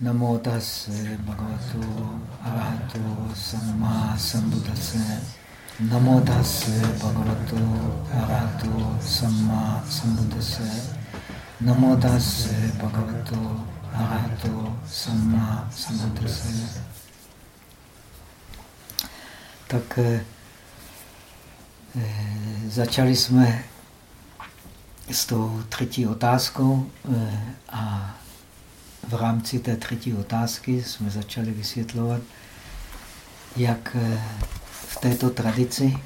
Namo tase bhagavato arahato samma sambuddhase. Namo tase bhagavato arahato samma sambuddhase. Namo tase bhagavato arahato samma sambuddhase. Tak eh, začali jsme s tou třetí otázkou eh, a v rámci té třetí otázky jsme začali vysvětlovat, jak eh, v této tradici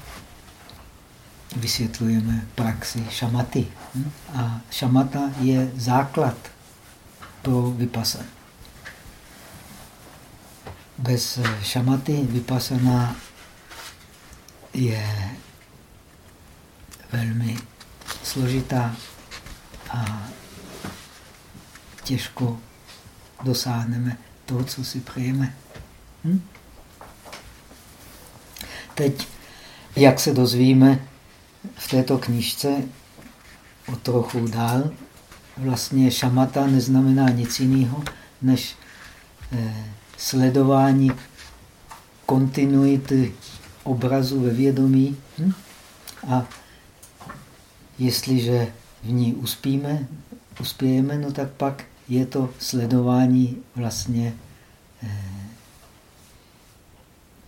vysvětlujeme praxi šamaty. Hm? A šamata je základ pro vypasan. Bez eh, šamaty vypasaná je velmi složitá a těžko dosáhneme toho, co si přejeme. Hm? Teď, jak se dozvíme v této knižce o trochu dál, vlastně šamata neznamená nic jiného, než eh, sledování kontinuity obrazu ve vědomí. Hm? A jestliže v ní uspíme, uspějeme, no tak pak je to sledování vlastně eh,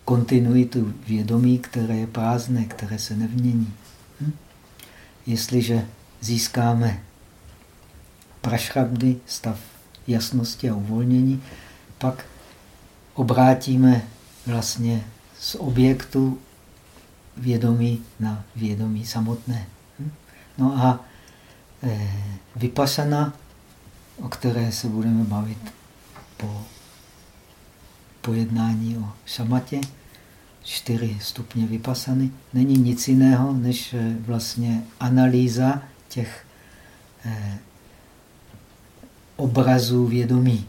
kontinuitu vědomí, které je prázdné, které se nevmění. Hm? Jestliže získáme prašrabdy, stav jasnosti a uvolnění, pak obrátíme vlastně z objektu vědomí na vědomí samotné. Hm? No a e, vypasana o které se budeme bavit po pojednání o šamatě, čtyři stupně vypasany, není nic jiného, než eh, vlastně analýza těch eh, obrazů vědomí.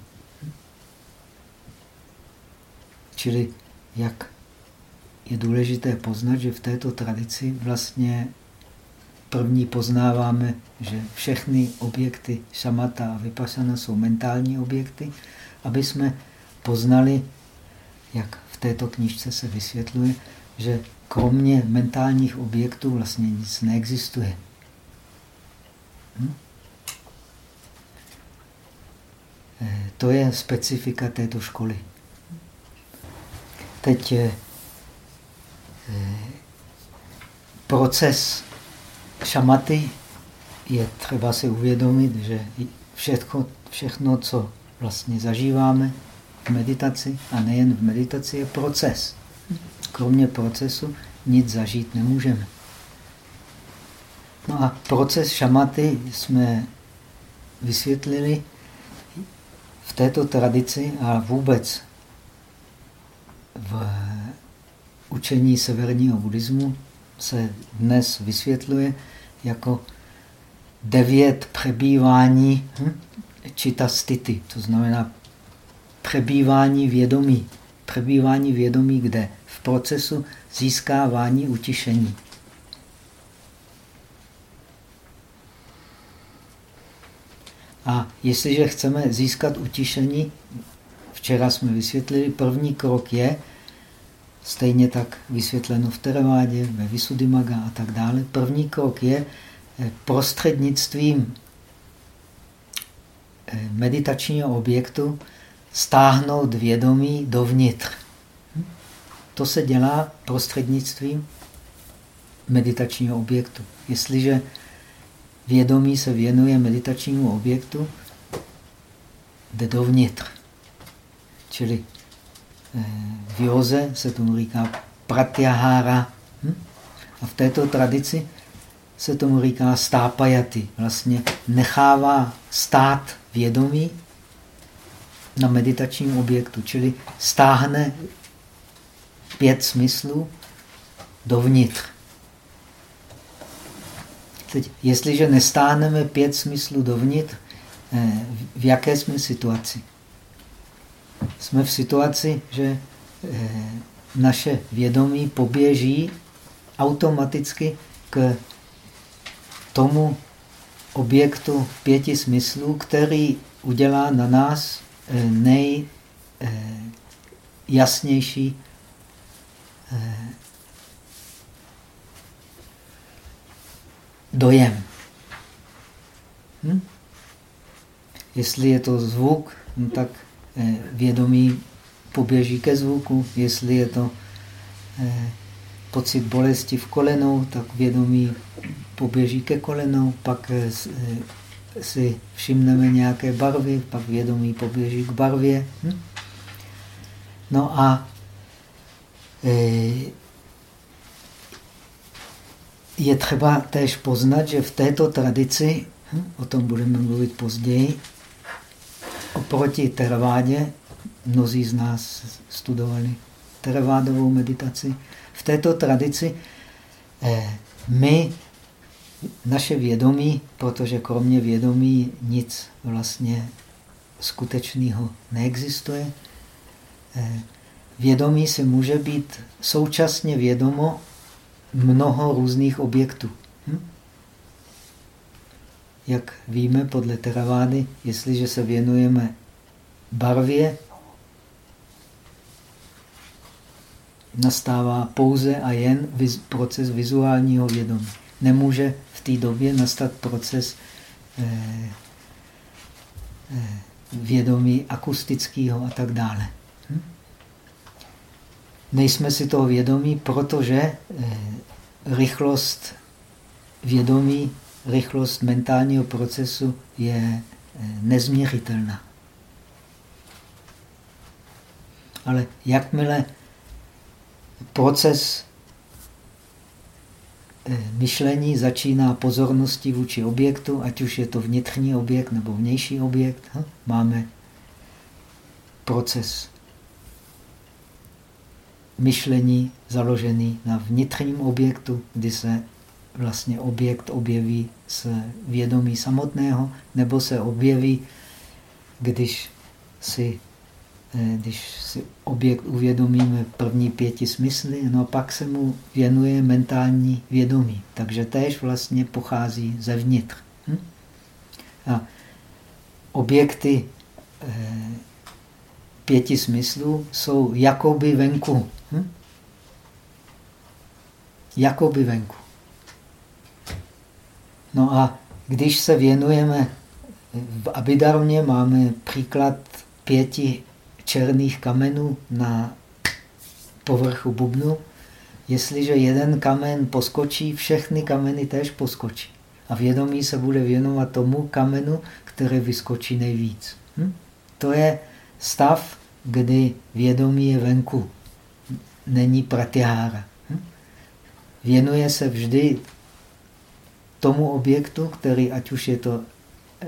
Čili jak je důležité poznat, že v této tradici vlastně První poznáváme, že všechny objekty šamata a vypasana jsou mentální objekty, aby jsme poznali, jak v této knižce se vysvětluje, že kromě mentálních objektů vlastně nic neexistuje. Hm? Eh, to je specifika této školy. Teď je eh, proces šamaty je třeba si uvědomit, že všechno, všechno, co vlastně zažíváme v meditaci, a nejen v meditaci, je proces. Kromě procesu nic zažít nemůžeme. No a proces šamaty jsme vysvětlili v této tradici a vůbec v učení severního buddhismu se dnes vysvětluje jako devět přebývání hm, čita stity, to znamená přebývání vědomí. Přebývání vědomí kde? V procesu získávání utišení. A jestliže chceme získat utišení, včera jsme vysvětlili, první krok je, Stejně tak vysvětleno v Teravádě, ve Visuddhimaga a tak dále. První krok je eh, prostřednictvím eh, meditačního objektu stáhnout vědomí dovnitř. Hm? To se dělá prostřednictvím meditačního objektu. Jestliže vědomí se věnuje meditačnímu objektu, jde dovnitř. Čili v józe se tomu říká pratyahara. Hm? A v této tradici se tomu říká stápajaty. Vlastně nechává stát vědomí na meditačním objektu, čili stáhne pět smyslů dovnitř. Teď, jestliže nestáhneme pět smyslů dovnitř, eh, v jaké jsme situaci? Jsme v situaci, že eh, naše vědomí poběží automaticky k tomu objektu pěti smyslů, který udělá na nás nejjasnější dojem. Hm? Jestli je to zvuk, no tak eh, vědomí poběží ke zvuku. Jestli je to eh, pocit bolesti v kolenou, tak vědomí poběží ke kolenou. Pak eh, si všimneme nějaké barvy, pak vědomí poběží k barvě. Hm? No a je třeba též poznat, že v této tradici, hm, o tom budeme mluvit později, oproti teravádě, mnozí z nás studovali teravádovou meditaci, v této tradici eh, my, naše vědomí, protože kromě vědomí nic vlastně skutečného neexistuje, eh, vědomí se může být současně vědomo mnoho různých objektů. Jak víme podle Teravády, jestliže se věnujeme barvě, nastává pouze a jen proces vizuálního vědomí. Nemůže v té době nastat proces eh, eh, vědomí akustického a tak dále. Hm? Nejsme si toho vědomí, protože eh, rychlost vědomí, rychlost mentálního procesu je eh, nezměřitelná. Ale jakmile proces eh, myšlení začíná pozorností vůči objektu, ať už je to vnitřní objekt nebo vnější objekt, hm, máme proces myšlení založený na vnitřním objektu, kdy se vlastně objekt objeví z vědomí samotného, nebo se objeví, když si, eh, když si objekt uvědomíme první pěti smysly, no a pak se mu věnuje mentální vědomí. Takže též vlastně pochází zevnitř. Hm? A objekty eh, pěti smyslů jsou jakoby venku. Hm? Jakoby venku. No a když se věnujeme, v Abidarmě máme příklad pěti černých kamenů na povrchu bubnu. Jestliže jeden kamen poskočí, všechny kameny též poskočí. A vědomí se bude věnovat tomu kamenu, který vyskočí nejvíc. Hm? To je stav, kdy vědomí je venku. Není pratyhára. Hm? Věnuje se vždy tomu objektu, který, ať už je to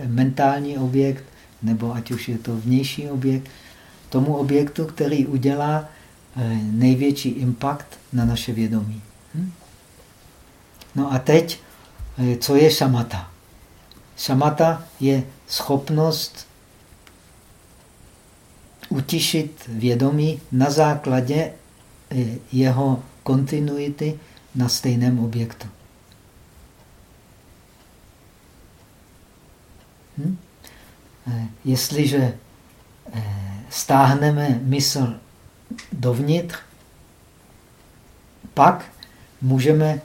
mentální objekt, nebo ať už je to vnější objekt, tomu objektu, který udělá eh, největší impact na naše vědomí. Hm? No a teď, eh, co je šamata? Šamata je schopnost utišit vědomí na základě eh, jeho kontinuity na stejném objektu. Hm? Eh, jestliže eh, stáhneme mysl dovnitř, pak můžeme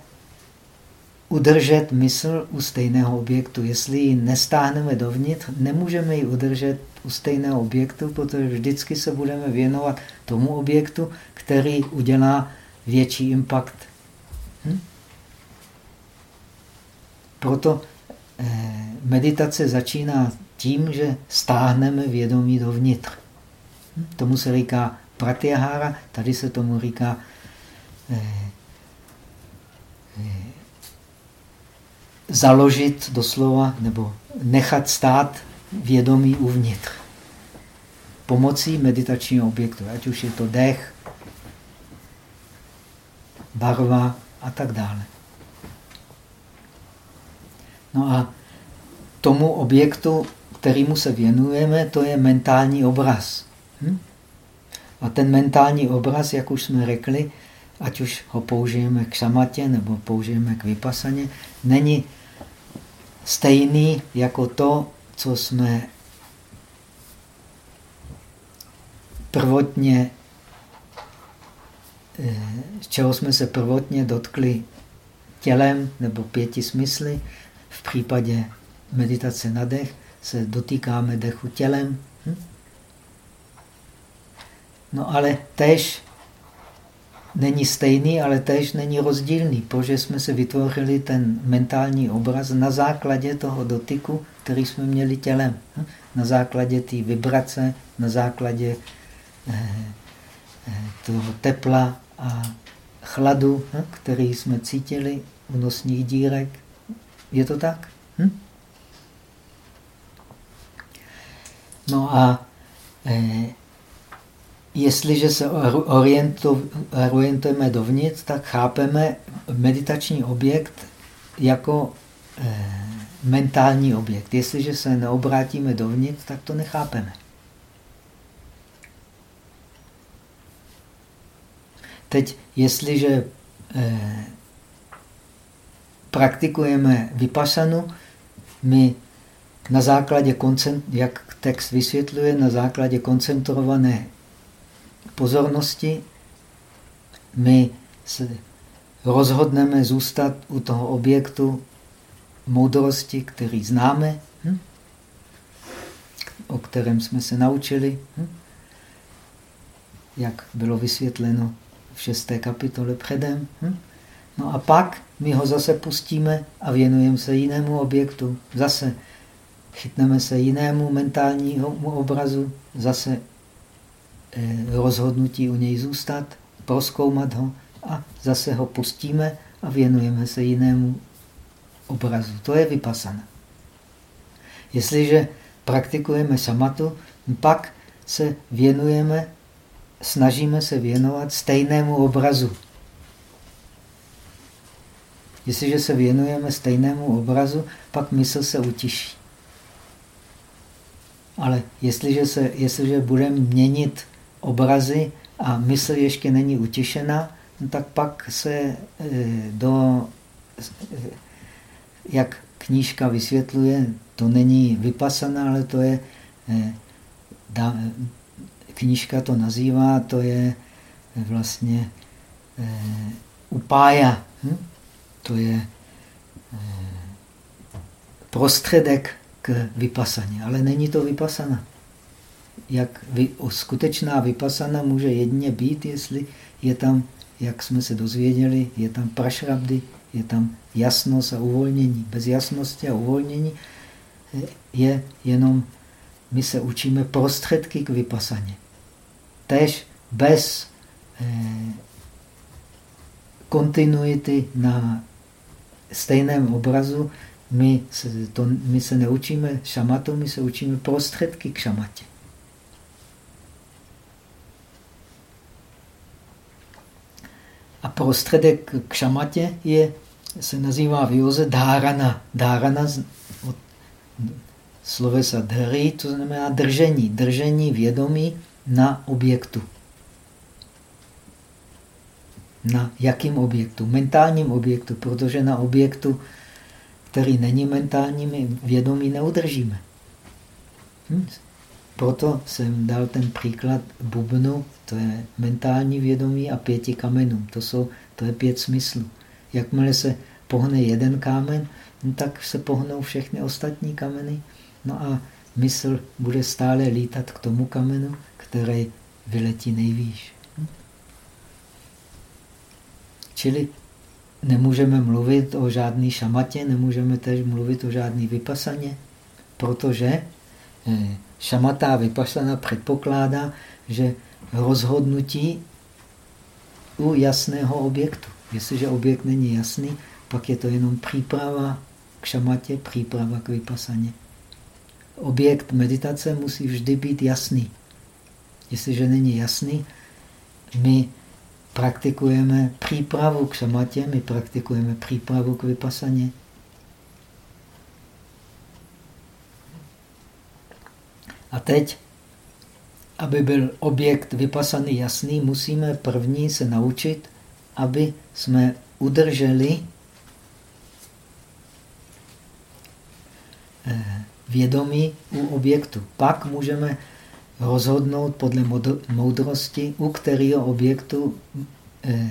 udržet mysl u stejného objektu. Jestli ji nestáhneme dovnitř, nemůžeme ji udržet u stejného objektu, protože vždycky se budeme věnovat tomu objektu, který udělá větší impact. Hm? Proto meditace začíná tím, že stáhneme vědomí dovnitř. Tomu se říká pratyahara, tady se tomu říká eh, eh, založit doslova nebo nechat stát vědomí uvnitř. Pomocí meditačního objektu, ať už je to dech, barva a tak dále. No a tomu objektu, kterýmu se věnujeme, to je mentální obraz. Hm? A ten mentální obraz, jak už jsme řekli, ať už ho použijeme k šamatě nebo použijeme k vypasaně, není stejný jako to, co jsme prvotně, z eh, čeho jsme se prvotně dotkli tělem nebo pěti smysly. V případě meditace na dech se dotýkáme dechu tělem. Hm? No ale tež není stejný, ale tež není rozdílný, protože jsme se vytvořili ten mentální obraz na základě toho dotyku, který jsme měli tělem. Hm? Na základě té vibrace, na základě eh, eh, toho tepla a chladu, hm? který jsme cítili u nosních dírek. Je to tak? Hm? No a eh, jestliže se orientujeme dovnitř, tak chápeme meditační objekt jako eh, mentální objekt. Jestliže se neobrátíme dovnitř, tak to nechápeme. Teď, jestliže eh, praktikujeme vypasanu, my na základě, jak text vysvětluje, na základě koncentrované pozornosti my se rozhodneme zůstat u toho objektu moudrosti, který známe, hm? o kterém jsme se naučili, hm? jak bylo vysvětleno v šesté kapitole předem. Hm? No a pak my ho zase pustíme a věnujeme se jinému objektu. Zase chytneme se jinému mentálnímu obrazu, zase Eh, rozhodnutí u něj zůstat, proskoumat ho a zase ho pustíme a věnujeme se jinému obrazu. To je vypasana. Jestliže praktikujeme samatu, pak se věnujeme, snažíme se věnovat stejnému obrazu. Jestliže se věnujeme stejnému obrazu, pak mysl se utiší. Ale jestliže, se, jestliže budeme měnit obrazy a mysl ještě není utěšená, no tak pak se eh, do, eh, jak knížka vysvětluje, to není vypasaná, ale to je, eh, knížka to nazývá, to je vlastně upája. Hm? To je prostředek k vypasaně, ale není to vypasana jak vy, skutečná vypasana může jedině být, jestli je tam, jak jsme se dozvěděli, je tam prašrabdy, je tam jasnost a uvolnění. Bez jasnosti a uvolnění je jenom, my se učíme prostředky k vypasaně. Tež bez eh, kontinuity na stejném obrazu my se, to, my se neučíme šamatu, my se učíme prostředky k šamatě. A prostředek k šamatě je, se nazývá v józe dhárana. Dhárana od slovesa dhri, to znamená držení. Držení vědomí na objektu. Na jakým objektu? Mentálním objektu, protože na objektu, který není mentálním, vědomí neudržíme. Hm? Proto jsem dal ten příklad bubnu, to je mentální vědomí a pěti kamenů. To, jsou, to je pět smyslů. Jakmile se pohne jeden kámen, no tak se pohnou všechny ostatní kameny. No a mysl bude stále lítat k tomu kamenu, který vyletí nejvýš. Hm? Čili nemůžeme mluvit o žádný šamatě, nemůžeme tež mluvit o žádný vypasaně, protože eh, šamata vypašana předpokládá, že rozhodnutí u jasného objektu. Jestliže objekt není jasný, pak je to jenom příprava k šamatě, příprava k vypasaně. Objekt meditace musí vždy být jasný. Jestliže není jasný, my praktikujeme přípravu k šamatě, my praktikujeme přípravu k vypasaně. A teď, aby byl objekt vypasaný jasný, musíme první se naučit, aby jsme udrželi eh, vědomí u objektu. Pak můžeme rozhodnout podle moudrosti, u kterého objektu eh,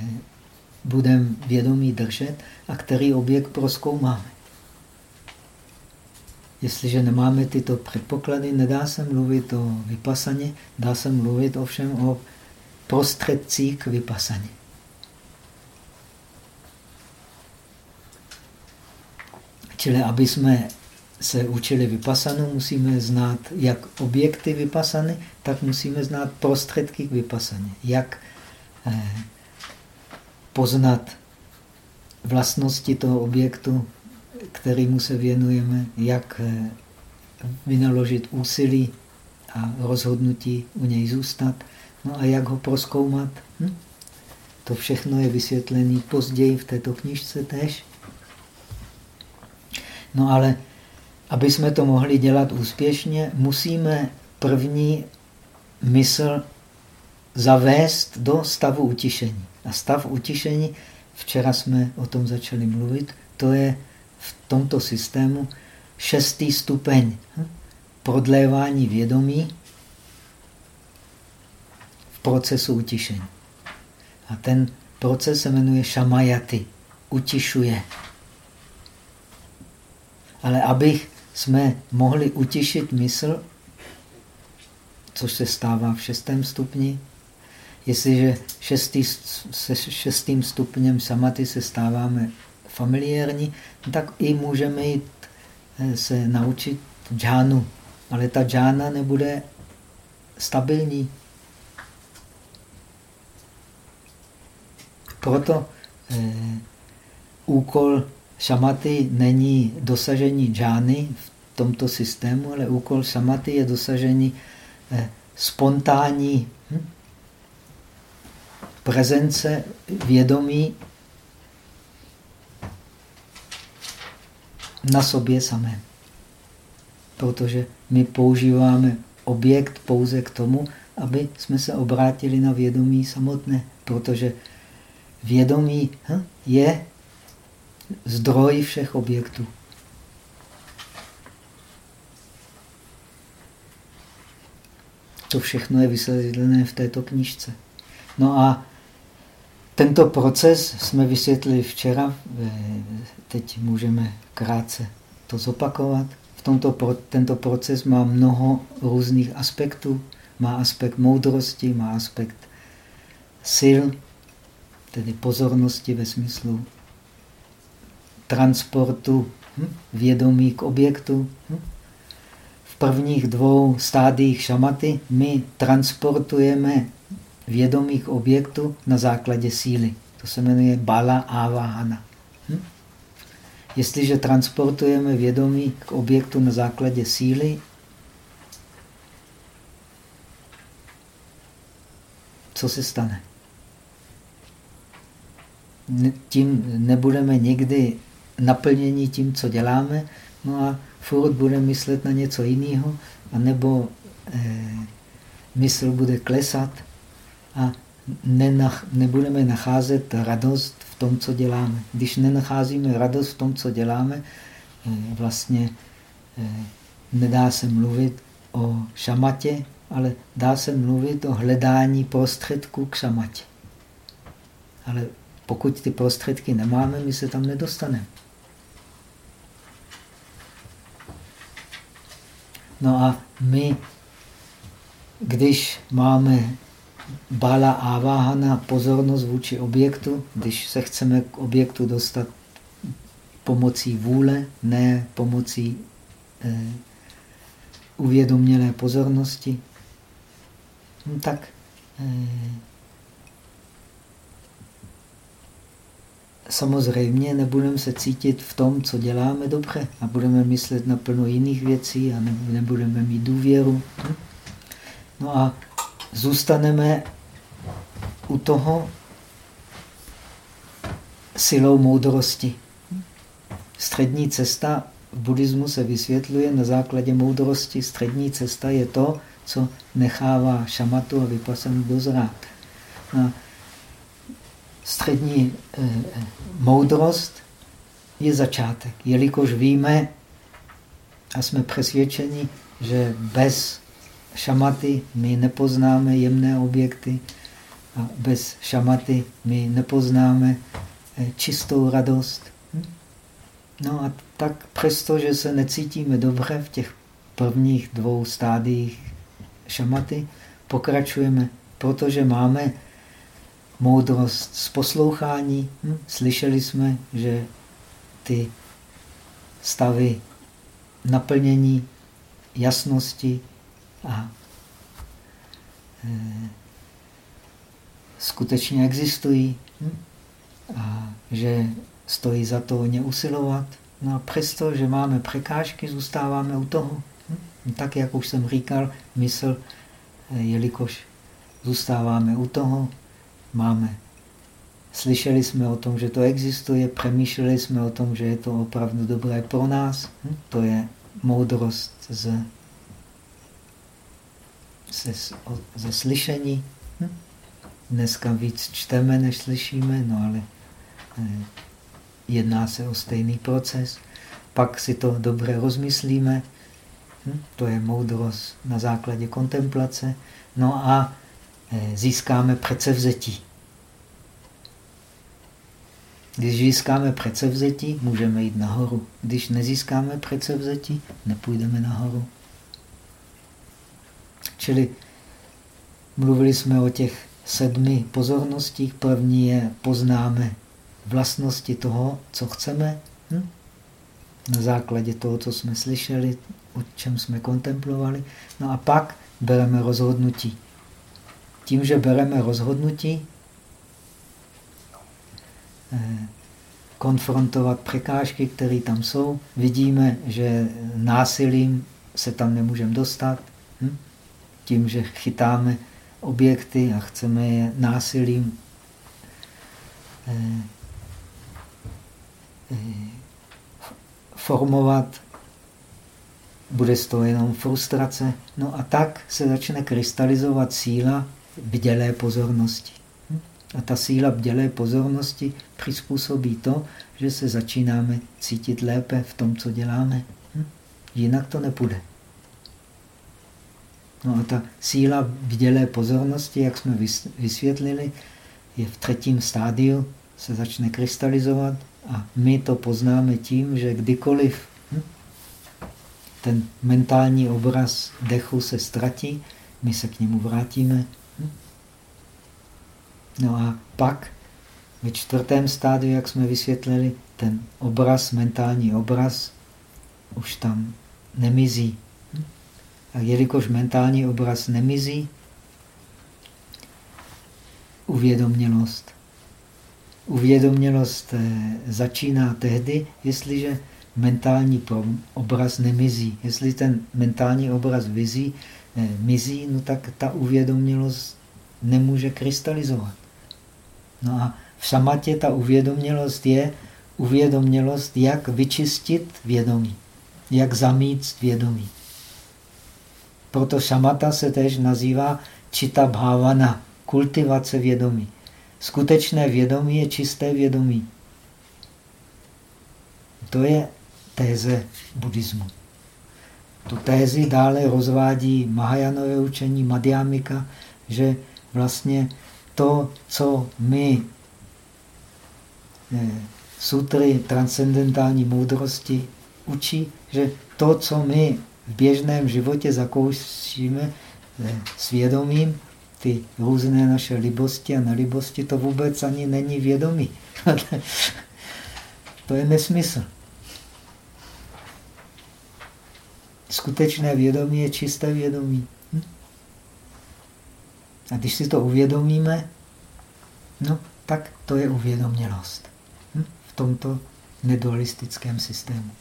budeme vědomí držet a který objekt proskoumáme. Jestliže nemáme tyto předpoklady, nedá se mluvit o vypasaně, dá se mluvit ovšem o prostředcích k vypasaně. Čili aby jsme se učili vypasanu, musíme znát jak objekty vypasany, tak musíme znát prostředky k vypasaně. Jak eh, poznat vlastnosti toho objektu, kterýmu se věnujeme, jak eh, vynaložit úsilí a rozhodnutí u něj zůstat, no a jak ho proskoumat. Hm? To všechno je vysvětlené později v této knižce tež. No ale aby jsme to mohli dělat úspěšně, musíme první mysl zavést do stavu utišení. A stav utišení, včera jsme o tom začali mluvit, to je v tomto systému šestý stupeň prodlévání vědomí v procesu utišení. A ten proces se jmenuje šamajaty, utišuje. Ale abych jsme mohli utišit mysl, což se stává v šestém stupni. Jestliže šestý, se šestým stupněm samaty se stáváme familiární, tak i můžeme jít eh, se naučit džánu. Ale ta džána nebude stabilní. Proto eh, úkol šamaty není dosažení džány v tomto systému, ale úkol šamaty je dosažení eh, spontánní hm, prezence vědomí na sobě samém. Protože my používáme objekt pouze k tomu, aby jsme se obrátili na vědomí samotné. Protože vědomí hm, je zdroj všech objektů. To všechno je vysvětlené v této knižce. No a tento proces jsme vysvětlili včera, teď můžeme krátce to zopakovat. V tomto, tento proces má mnoho různých aspektů. Má aspekt moudrosti, má aspekt sil, tedy pozornosti ve smyslu transportu hm, vědomí k objektu. Hm. V prvních dvou stádiích šamaty my transportujeme vědomí k objektu na základě síly. To se jmenuje bala avahana. Hm? Jestliže transportujeme vědomí k objektu na základě síly, co se stane? Tím nebudeme nikdy naplnění tím, co děláme, no a furt bude myslet na něco jiného, anebo eh, mysl bude klesat a nenach, nebudeme nacházet radost v tom, co děláme. Když nenacházíme radost v tom, co děláme, eh, vlastně eh, nedá se mluvit o šamatě, ale dá se mluvit o hledání prostředků k šamatě. Ale pokud ty prostředky nemáme, my se tam nedostaneme. No a my, když máme bala aváhana pozornost vůči objektu, když se chceme k objektu dostat pomocí vůle, ne pomocí eh, uvědomělé pozornosti, no tak eh, samozřejmě nebudeme se cítit v tom, co děláme dobře a budeme myslet na plno jiných věcí a nebudeme mít důvěru. No a zůstaneme u toho silou moudrosti. Střední cesta v buddhismu se vysvětluje na základě moudrosti. Střední cesta je to, co nechává šamatu a vypasanu dozrát. A střední eh, moudrost je začátek. Jelikož víme a jsme přesvědčeni, že bez šamaty my nepoznáme jemné objekty a bez šamaty my nepoznáme eh, čistou radost. Hm? No a tak přesto, že se necítíme dobře v těch prvních dvou stádiích šamaty, pokračujeme, protože máme moudrost z poslouchání. Hm? Slyšeli jsme, že ty stavy naplnění jasnosti a e, skutečně existují hm? a že stojí za to o ně usilovat. No a přesto, že máme překážky, zůstáváme u toho. Hm? Tak, jak už jsem říkal, mysl, e, jelikož zůstáváme u toho, máme. Slyšeli jsme o tom, že to existuje, přemýšleli jsme o tom, že je to opravdu dobré pro nás. Hm? To je moudrost ze, ze, ze slyšení. Hm? Dneska víc čteme, než slyšíme, no ale eh, jedná se o stejný proces. Pak si to dobře rozmyslíme. Hm? To je moudrost na základě kontemplace. No a získáme předsevzetí. Když získáme předsevzetí, můžeme jít nahoru. Když nezískáme předsevzetí, nepůjdeme nahoru. Čili mluvili jsme o těch sedmi pozornostích. První je poznáme vlastnosti toho, co chceme. Hm? Na základě toho, co jsme slyšeli, o čem jsme kontemplovali. No a pak bereme rozhodnutí. Tím, že bereme rozhodnutí, Eh, konfrontovat překážky, které tam jsou. Vidíme, že násilím se tam nemůžeme dostat. Hm? Tím, že chytáme objekty a chceme je násilím eh, eh, formovat, bude z toho jenom frustrace. No a tak se začne krystalizovat síla bdělé pozornosti. A ta síla bdělé pozornosti přizpůsobí to, že se začínáme cítit lépe v tom, co děláme. Jinak to nepůjde. No a ta síla bdělé pozornosti, jak jsme vysvětlili, je v třetím stádiu, se začne krystalizovat a my to poznáme tím, že kdykoliv ten mentální obraz dechu se ztratí, my se k němu vrátíme No a pak ve čtvrtém stádiu, jak jsme vysvětlili, ten obraz, mentální obraz, už tam nemizí. A jelikož mentální obraz nemizí, uvědomělost. Uvědomělost eh, začíná tehdy, jestliže mentální obraz nemizí. Jestli ten mentální obraz vizí, eh, mizí, no tak ta uvědomělost nemůže krystalizovat. No a v samatě ta uvědomělost je uvědomělost, jak vyčistit vědomí, jak zamít vědomí. Proto samata se tež nazývá čita bhavana, kultivace vědomí. Skutečné vědomí je čisté vědomí. To je téze buddhismu. Tu tézi dále rozvádí Mahajanové učení Madhyamika, že vlastně to, co my eh, sutry transcendentální moudrosti učí, že to, co my v běžném životě zakoušíme eh, svědomím, ty různé naše libosti a nelibosti, to vůbec ani není vědomí. to je nesmysl. Skutečné vědomí je čisté vědomí. A když si to uvědomíme, no, tak to je uvědomělost hm? v tomto nedualistickém systému.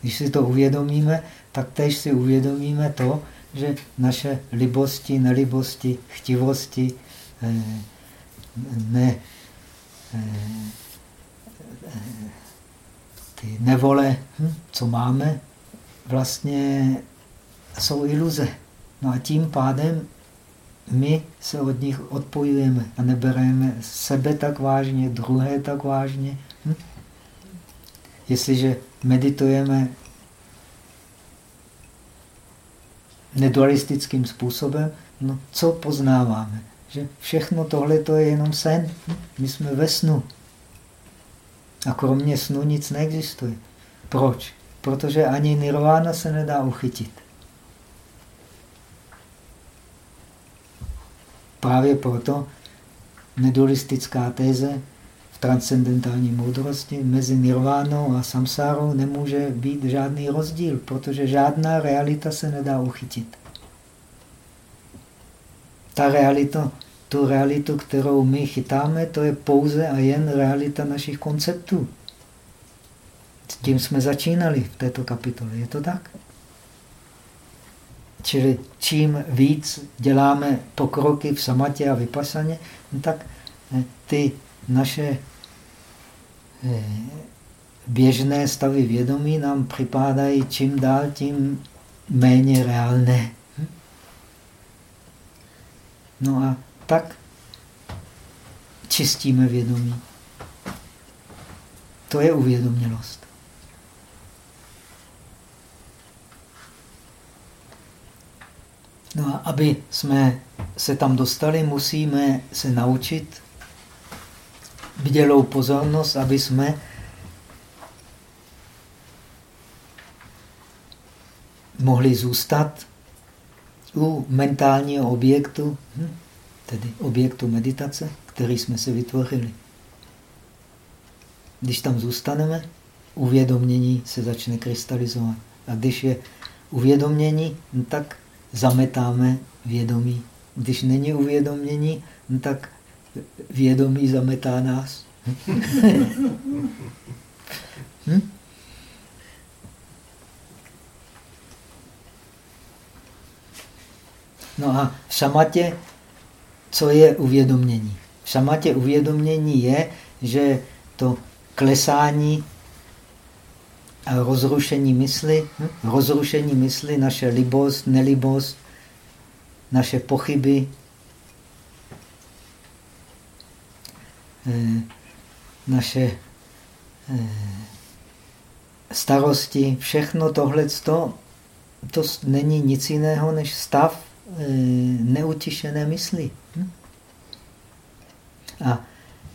Když si to uvědomíme, tak tež si uvědomíme to, že naše libosti, nelibosti, chtivosti, eh, ne, eh, eh, ty nevole, hm, co máme, vlastně jsou iluze. No a tím pádem my se od nich odpojujeme a nebereme sebe tak vážně, druhé tak vážně. Hm? Jestliže meditujeme nedualistickým způsobem, no co poznáváme? Že všechno tohle to je jenom sen. My jsme ve snu. A kromě snu nic neexistuje. Proč? Protože ani nirvána se nedá uchytit. Právě proto nedualistická téze v transcendentální moudrosti mezi nirvánou a samsárou nemůže být žádný rozdíl, protože žádná realita se nedá uchytit. Ta realita, tu realitu, kterou my chytáme, to je pouze a jen realita našich konceptů. S tím jsme začínali v této kapitole. Je to tak? Čili čím víc děláme pokroky v samatě a vypasaně, no tak eh, ty naše eh, běžné stavy vědomí nám připádají čím dál tím méně reálné. No a tak čistíme vědomí. To je uvědomělost. No a aby jsme se tam dostali, musíme se naučit bdělou pozornost, aby jsme mohli zůstat u mentálního objektu, hm, tedy objektu meditace, který jsme si vytvořili. Když tam zůstaneme, uvědomění se začne krystalizovat. A když je uvědomění, no tak zametáme vědomí. Když není uvědomění, no tak vědomí zametá nás. hm? No a v šamatě, co je uvědomění? V šamatě uvědomění je, že to klesání rozrušení mysli, hm? rozrušení mysli, naše libost, nelibost, naše pochyby, eh, naše eh, starosti, všechno tohle to není nic jiného než stav eh, neutišené mysli. Hm? A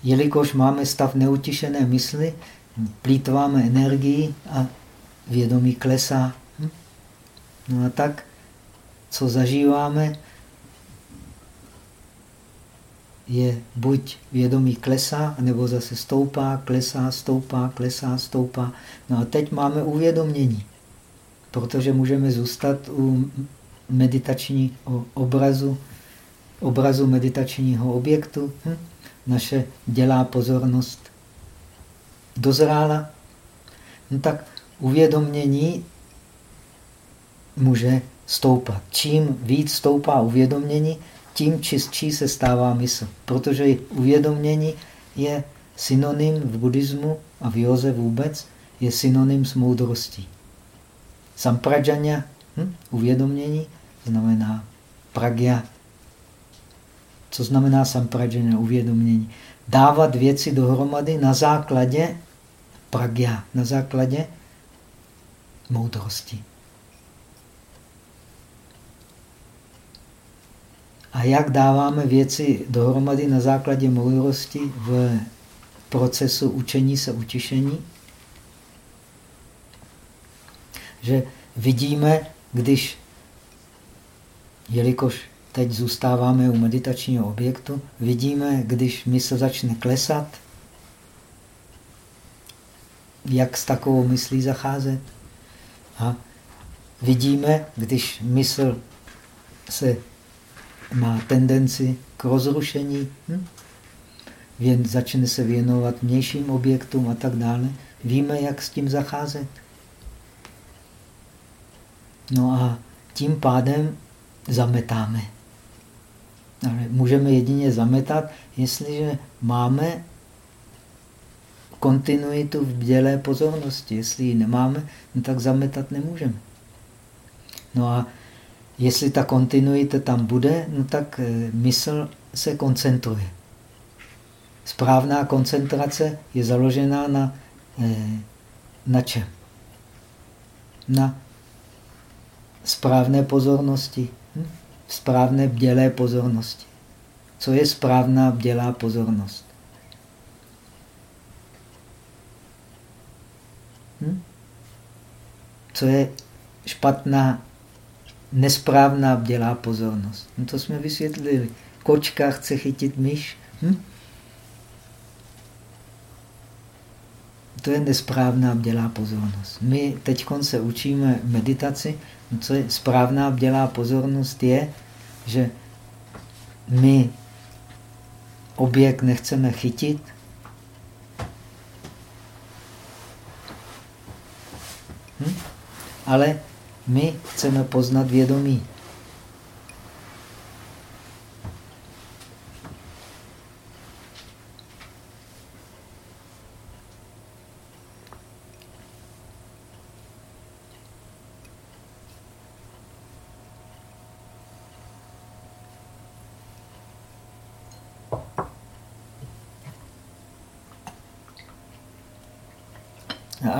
jelikož máme stav neutišené mysli, plítváme energii a vědomí klesá. No a tak, co zažíváme, je buď vědomí klesá, nebo zase stoupá, klesá, stoupá, klesá, stoupá. No a teď máme uvědomění, protože můžeme zůstat u meditačního obrazu, obrazu meditačního objektu. Hm? Naše dělá pozornost dozrála, no tak uvědomění může stoupat. Čím víc stoupá uvědomění, tím čistší se stává mysl. Protože uvědomění je synonym v buddhismu a v józe vůbec, je synonym s moudrostí. Sampradžanya, hm? uvědomění, znamená pragya. Co znamená sampradžanya, uvědomění? Dávat věci dohromady na základě pragya, na základě moudrosti. A jak dáváme věci dohromady na základě moudrosti v procesu učení se utišení? Že vidíme, když, jelikož teď zůstáváme u meditačního objektu, vidíme, když mysl začne klesat, jak s takovou myslí zacházet. A vidíme, když mysl se má tendenci k rozrušení, hm? Věn, začne se věnovat vnějším objektům a tak dále, víme, jak s tím zacházet. No a tím pádem zametáme. Ale můžeme jedině zametat, jestliže máme kontinuitu v bdělé pozornosti. Jestli ji nemáme, no tak zametat nemůžeme. No a jestli ta kontinuita tam bude, no tak eh, mysl se koncentruje. Správná koncentrace je založená na, eh, na čem? Na správné pozornosti? Správné bdělé pozornosti. Co je správná bdělá pozornost? Hm? Co je špatná, nesprávná bdělá pozornost? No to jsme vysvětlili. Kočka chce chytit myš. Hm? To je nesprávná bdělá pozornost. My teď se učíme meditaci. No co je správná bdělá pozornost je, že my objekt nechceme chytit, hm? ale my chceme poznat vědomí.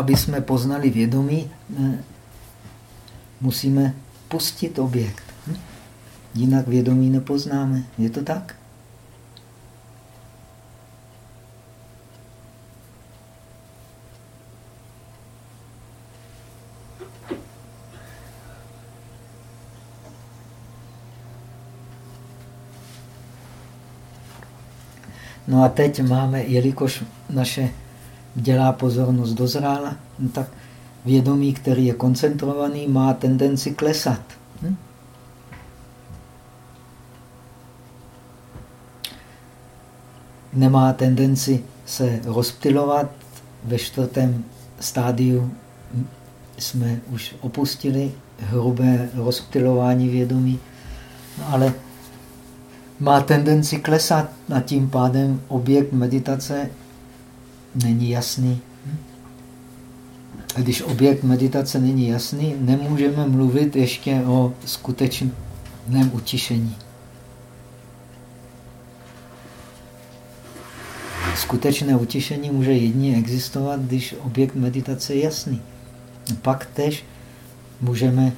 aby jsme poznali vědomí, musíme pustit objekt. Hm? Jinak vědomí nepoznáme. Je to tak? No a teď máme, jelikož naše dělá pozornost dozrála, no tak vědomí, který je koncentrovaný, má tendenci klesat. Hm? Nemá tendenci se rozptilovat. Ve čtvrtém stádiu jsme už opustili hrubé rozptilování vědomí, no ale má tendenci klesat a tím pádem objekt meditace není jasný. A když objekt meditace není jasný, nemůžeme mluvit ještě o skutečném utišení. Skutečné utišení může jedině existovat, když objekt meditace je jasný. Pak tež můžeme,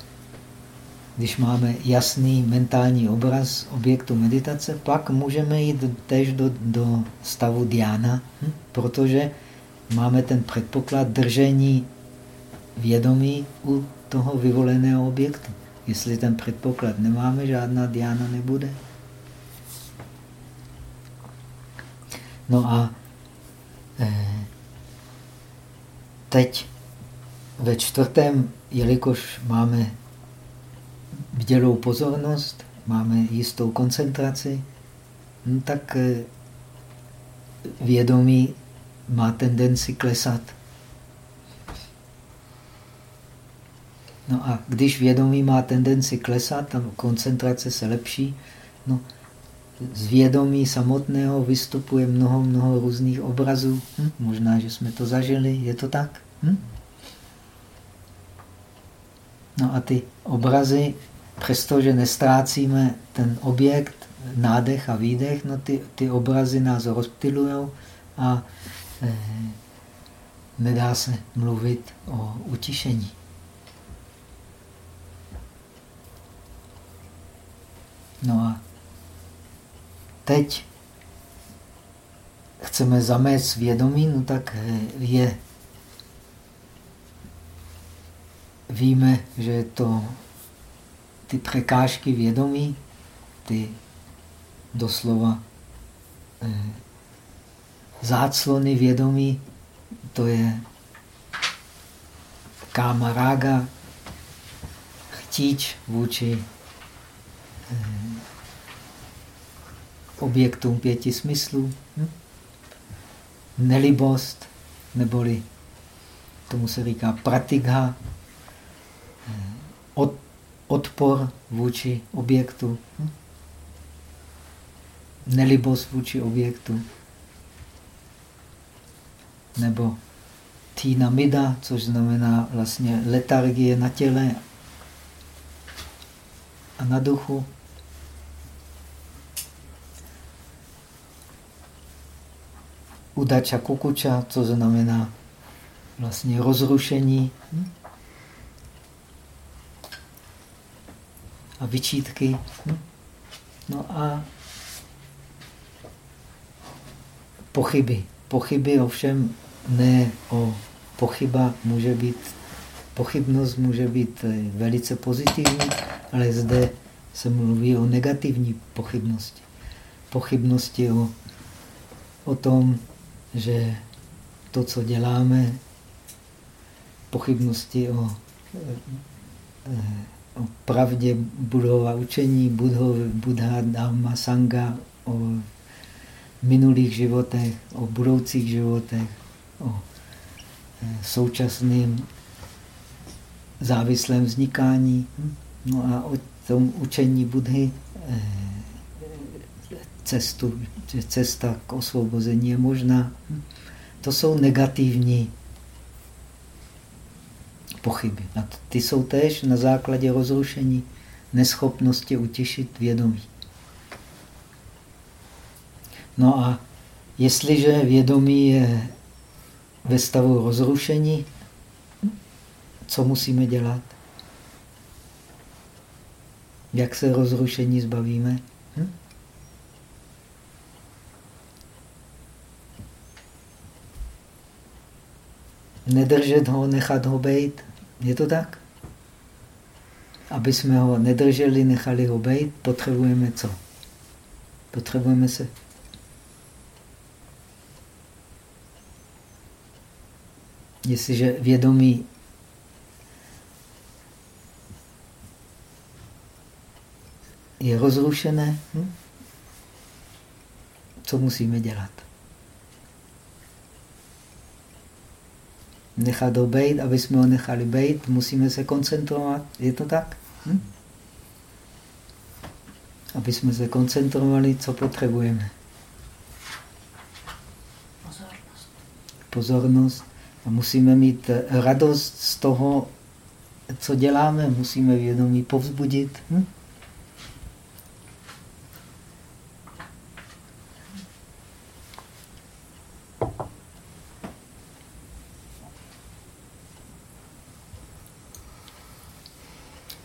když máme jasný mentální obraz objektu meditace, pak můžeme jít tež do, do stavu diána, hm? protože máme ten předpoklad držení vědomí u toho vyvoleného objektu. Jestli ten předpoklad nemáme, žádná diána nebude. No a eh, teď ve čtvrtém, jelikož máme vdělou pozornost, máme jistou koncentraci, no tak eh, vědomí má tendenci klesat. No a když vědomí má tendenci klesat, tam koncentrace se lepší, no, z vědomí samotného vystupuje mnoho, mnoho různých obrazů. Hm? Možná, že jsme to zažili, je to tak? Hm? No a ty obrazy, přestože nestrácíme ten objekt, nádech a výdech, no ty, ty obrazy nás rozptilují a eh, nedá se mluvit o utišení. No a teď chceme zamést svědomí, no tak eh, je víme, že to ty překážky vědomí, ty doslova eh, záclony vědomí, to je káma chtíč vůči Eh, objektům pěti smyslů. Hm? Nelibost, neboli tomu se říká pratigha, od, odpor vůči objektu. Hm? Nelibost vůči objektu. Nebo týna mida, což znamená vlastně letargie na těle a na duchu. Udača kukuča, co znamená vlastně rozrušení. A vyčítky. Hm? No a pochyby. Pochyby ovšem ne o pochyba může být, pochybnost může být eh, velice pozitivní, ale zde se mluví o negativní pochybnosti. Pochybnosti o, o tom, že to, co děláme, pochybnosti o, o pravdě budova učení, budho, Buddha, Dharma, Sangha, o minulých životech, o budoucích životech, o eh, současném závislém vznikání. No a o tom učení Budhy eh, cestu, cesta k osvobození je možná. To jsou negativní pochyby. A ty jsou též na základě rozrušení neschopnosti utěšit vědomí. No a jestliže vědomí je ve stavu rozrušení, co musíme dělat? Jak se rozrušení zbavíme? Hm? Nedržet ho, nechat ho být. Je to tak? Aby jsme ho nedrželi, nechali ho být, potřebujeme co? Potřebujeme se Jestliže vědomí je rozrušené, hm? co musíme dělat? Nechat ho být, aby jsme ho nechali být, musíme se koncentrovat. Je to tak? Hm? Aby jsme se koncentrovali, co potřebujeme. Pozornost. Pozornost. A musíme mít radost z toho, co děláme, musíme vědomí povzbudit. Hm?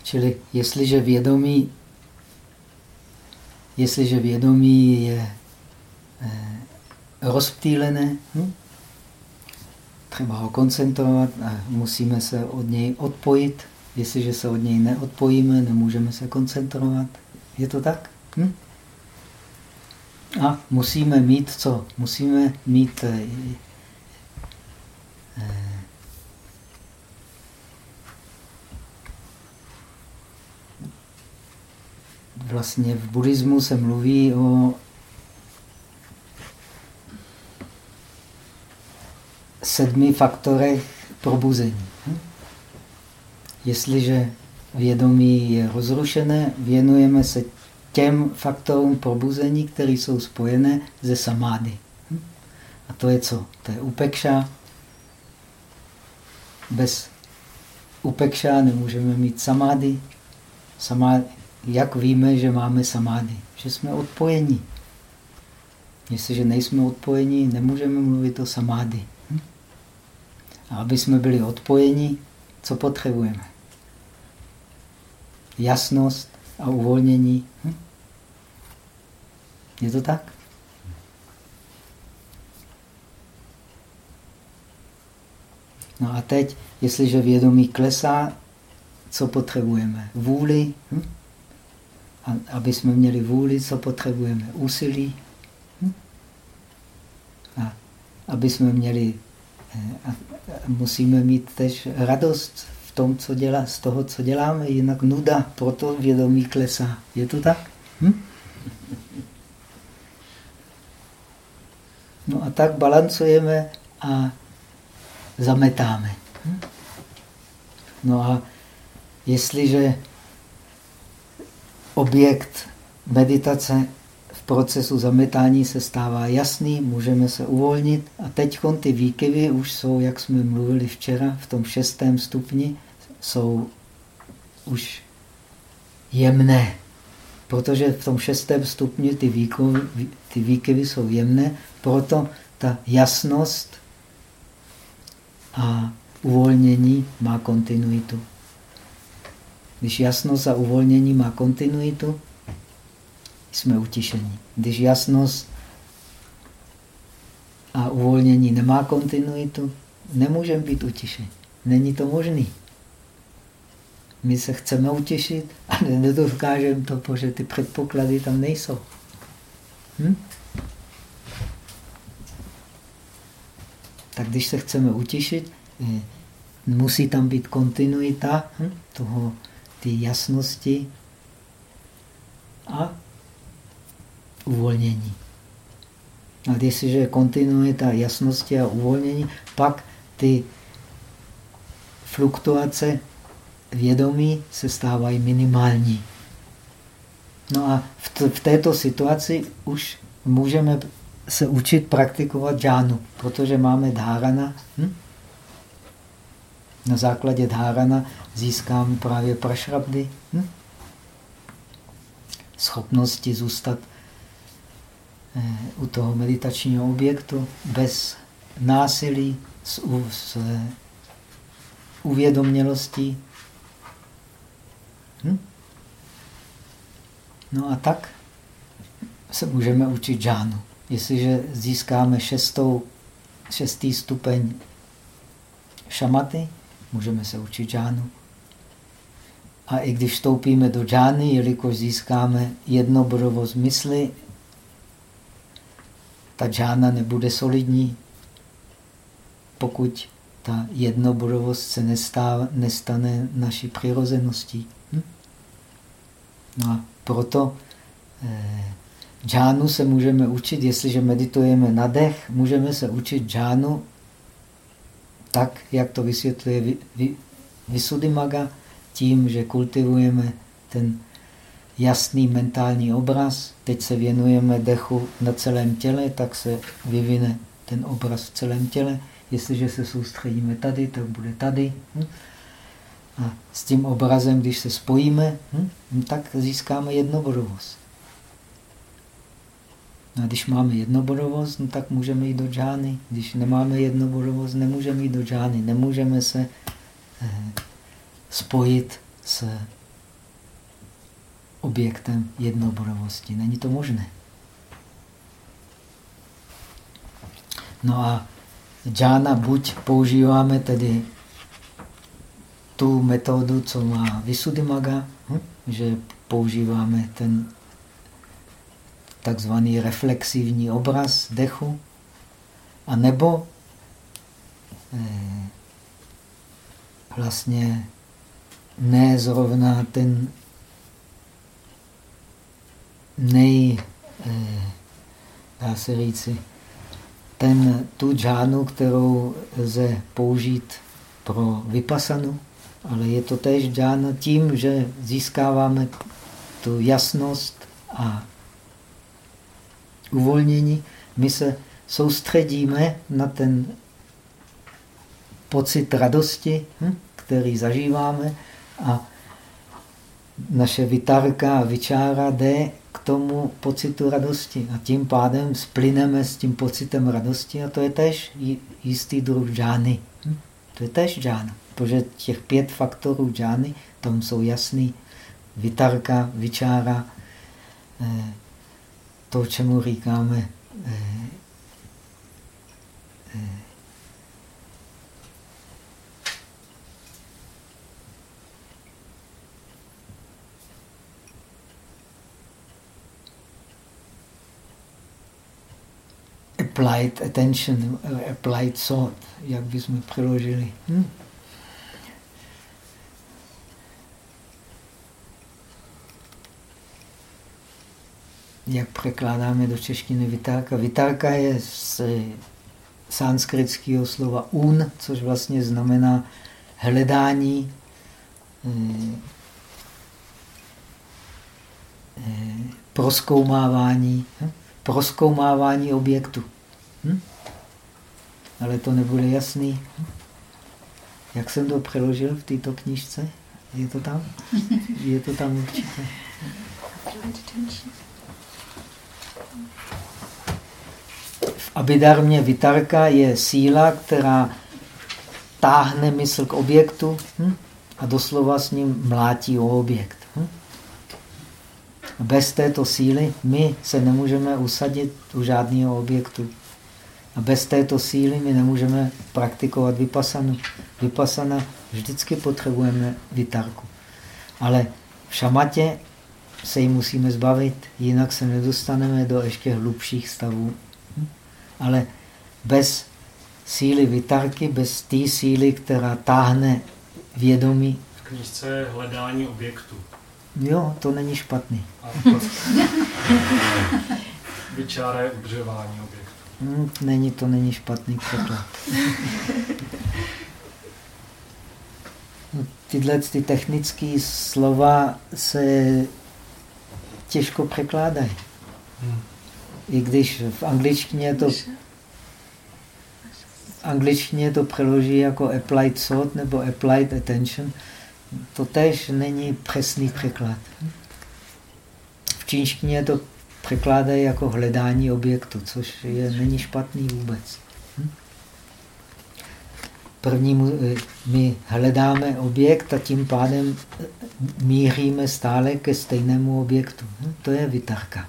Čili jestliže vědomí, jestliže vědomí je eh, rozptýlené, hm? třeba ho koncentrovat a musíme se od něj odpojit. Jestliže se od něj neodpojíme, nemůžeme se koncentrovat. Je to tak? Hm? A musíme mít co? Musíme mít eh, eh, vlastně v buddhismu se mluví o sedmi faktorech probuzení. Jestliže vědomí je rozrušené, věnujeme se těm faktorům probuzení, které jsou spojené ze samády. A to je co? To je upekša. Bez upekša nemůžeme mít samády. samády. Jak víme, že máme samády? Že jsme odpojení. Jestliže nejsme odpojení, nemůžeme mluvit o samády. A aby jsme byli odpojeni, co potřebujeme? Jasnost a uvolnění. Hm? Je to tak? No a teď, jestliže vědomí klesá, co potřebujeme? Vůli. Hm? Aby jsme měli vůli, co potřebujeme? Úsilí. Hm? A aby jsme měli a musíme mít tež radost v tom, co dělá, z toho, co děláme, jinak nuda, proto vědomí klesá. Je to tak? Hm? No a tak balancujeme a zametáme. Hm? No a jestliže objekt meditace procesu zametání se stává jasný, můžeme se uvolnit. A teď ty výkyvy už jsou, jak jsme mluvili včera, v tom šestém stupni, jsou už jemné. Protože v tom šestém stupni ty výkyvy, ty výkyvy jsou jemné, proto ta jasnost a uvolnění má kontinuitu. Když jasnost a uvolnění má kontinuitu, jsme utišení. Když jasnost a uvolnění nemá kontinuitu, nemůžeme být utišení. Není to možný. My se chceme utěšit, ale nedokážeme to, protože ty předpoklady tam nejsou. Hm? Tak když se chceme utěšit, eh, musí tam být kontinuita hm? toho, ty jasnosti a uvolnění. A jestliže je kontinuita jasnosti a uvolnění, pak ty fluktuace vědomí se stávají minimální. No a v, v této situaci už můžeme se učit praktikovat džánu, protože máme dhárana. Hm? Na základě dhárana získáme právě prašrabdy. Hm? Schopnosti zůstat eh, u toho meditačního objektu bez násilí, s, s uvědomělostí. Hm? No a tak se můžeme učit džánu. Jestliže získáme šestou, šestý stupeň šamaty, můžeme se učit džánu. A i když vstoupíme do džány, jelikož získáme jednobodovost mysli, ta džána nebude solidní, pokud ta jednobodovost se nestá, nestane naší přirozeností. Hm? No a proto eh, džánu se můžeme učit, jestliže meditujeme na dech, můžeme se učit džánu tak, jak to vysvětluje Visuddhimaga, tím, že kultivujeme ten jasný mentální obraz. Teď se věnujeme dechu na celém těle, tak se vyvine ten obraz v celém těle. Jestliže se soustředíme tady, tak bude tady. Hm? A s tím obrazem, když se spojíme, hm? tak získáme jednobodovost. A když máme jednobodovost, no tak můžeme jít do džány. Když nemáme jednobodovost, nemůžeme jít do džány. Nemůžeme se eh, spojit s objektem jednobodovosti. Není to možné. No a džána buď používáme tedy tu metodu, co má Visuddhimaga, hm? že používáme ten takzvaný reflexivní obraz dechu, a nebo eh, vlastně ne zrovna ten nej, eh, dá se říci, ten, tu džánu, kterou lze použít pro vypasanu, ale je to též džána tím, že získáváme tu jasnost a uvolnění. My se soustředíme na ten pocit radosti, hm, který zažíváme a naše vytárka a vyčára jde k tomu pocitu radosti. A tím pádem splyneme s tím pocitem radosti a to je tež jistý druh džány. Hm? To je tež džána. Protože těch pět faktorů džány, tam jsou jasný. Vytarka, vyčára, eh, to, čemu říkáme eh, eh, applied attention, applied thought, jak bychom přeložili. Hm? Jak překládáme do češtiny vitárka? Vitárka je z sanskritského slova un, což vlastně znamená hledání, eh, eh, proskoumávání, hm? proskoumávání objektu. Hm? Ale to nebude jasný. Jak jsem to přeložil v této knižce? Je to tam? Je to tam určitě. Abidarmě vitarka je síla, která táhne mysl k objektu hm? a doslova s ním mlátí o objekt. Hm? Bez této síly my se nemůžeme usadit u žádného objektu. A bez této síly my nemůžeme praktikovat vypasanu. Vypasana vždycky potřebujeme vytarku. Ale v šamatě se jí musíme zbavit, jinak se nedostaneme do ještě hlubších stavů. Ale bez síly vytarky, bez té síly, která táhne vědomí. V knižce je hledání objektu. Jo, to není špatný. Vyčára je udržování objektu. Hmm, není, to není špatný překlad. Tyhle ty technické slova se těžko překládají. Hmm. I když v angličtině to angličtině to přeloží jako applied thought nebo applied attention, to tež není přesný překlad. V čínštině to překládají jako hledání objektu, což je, není špatný vůbec. První my hledáme objekt a tím pádem míříme stále ke stejnému objektu. To je vytarka.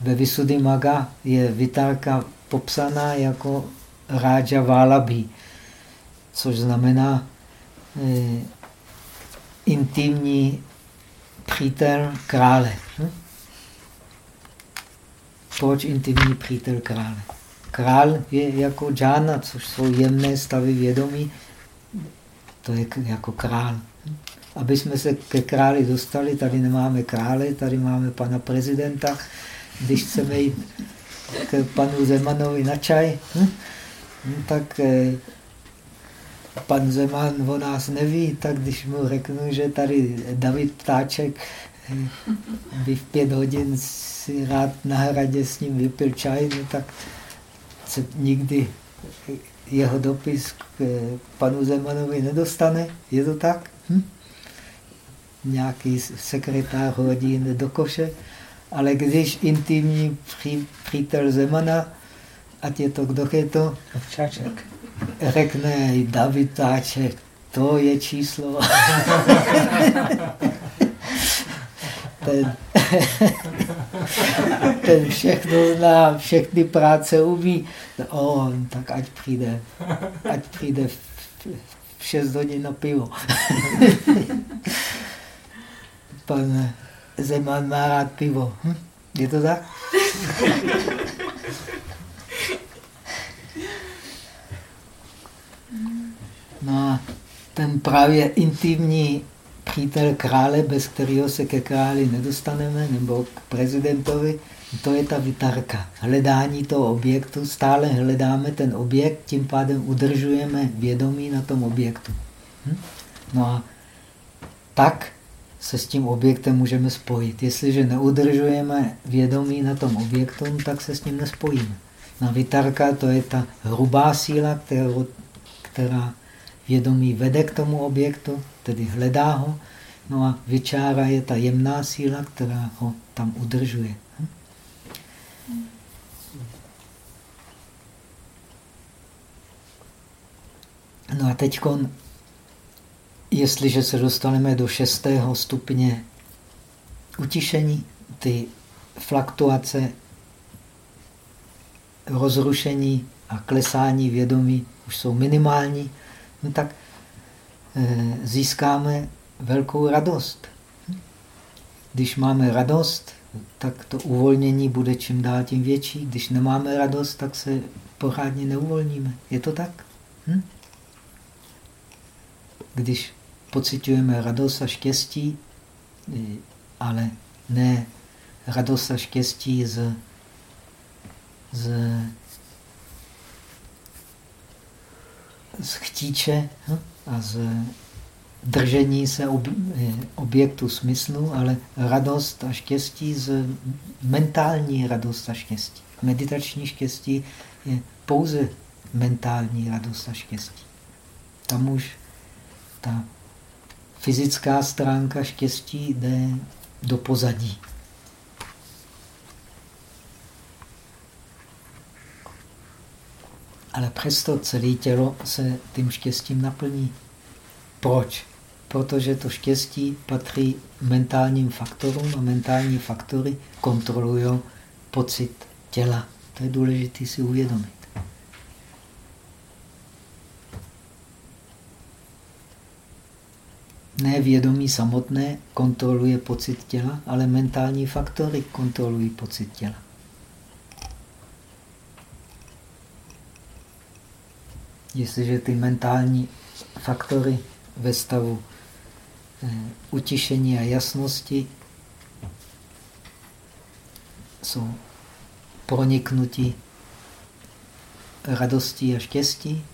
Ve Maga je vytarka popsaná jako Raja Valabi, což znamená eh, intimní přítel krále. Hm? Proč intimní přítel krále? Král je jako džána, což jsou jemné stavy vědomí. To je jako král. Aby jsme se ke králi dostali, tady nemáme krále, tady máme pana prezidenta. Když chceme jít k panu Zemanovi na čaj, hm? No, tak eh, pan Zeman o nás neví, tak když mu řeknu, že tady David Ptáček eh, by v pět hodin si rád na hradě s ním vypil čaj, no tak se nikdy jeho dopis k eh, panu Zemanovi nedostane. Je to tak? Hm? Nějaký sekretář hodí do koše. Ale když intimní přítel Zemana, ať je to kdo je to, Čáček. řekne David Táček, to je číslo. ten, ten všechno zná, všechny práce umí. O, tak ať přijde, ať přijde v, v 6 hodin na pivo. Pan Zeman má rád pivo. Hm? Je to tak? No a ten právě intimní přítel krále, bez kterého se ke králi nedostaneme, nebo k prezidentovi, to je ta vytarka. Hledání toho objektu, stále hledáme ten objekt, tím pádem udržujeme vědomí na tom objektu. Hm? No a tak se s tím objektem můžeme spojit. Jestliže neudržujeme vědomí na tom objektu, tak se s ním nespojíme. Na vytarka to je ta hrubá síla, kterou, která vědomí vede k tomu objektu, tedy hledá ho. No a vyčára je ta jemná síla, která ho tam udržuje. No a teď jestliže se dostaneme do šestého stupně utišení, ty fluktuace, rozrušení a klesání vědomí už jsou minimální, no tak e, získáme velkou radost. Když máme radost, tak to uvolnění bude čím dál tím větší. Když nemáme radost, tak se pořádně neuvolníme. Je to tak? Hm? Když pocitujeme radost a štěstí, ale ne radost a štěstí z, z, z chtíče hm, a z držení se objektu smyslu, ale radost a štěstí z mentální radost a štěstí. Meditační štěstí je pouze mentální radost a štěstí. Tam už ta fyzická stránka štěstí jde do pozadí. Ale přesto celé tělo se tím štěstím naplní. Proč? Protože to štěstí patří mentálním faktorům a mentální faktory kontrolují pocit těla. To je důležité si uvědomit. Ne vědomí samotné kontroluje pocit těla, ale mentální faktory kontrolují pocit těla. Jestliže ty mentální faktory ve stavu eh, utišení a jasnosti jsou proniknutí radostí a štěstí,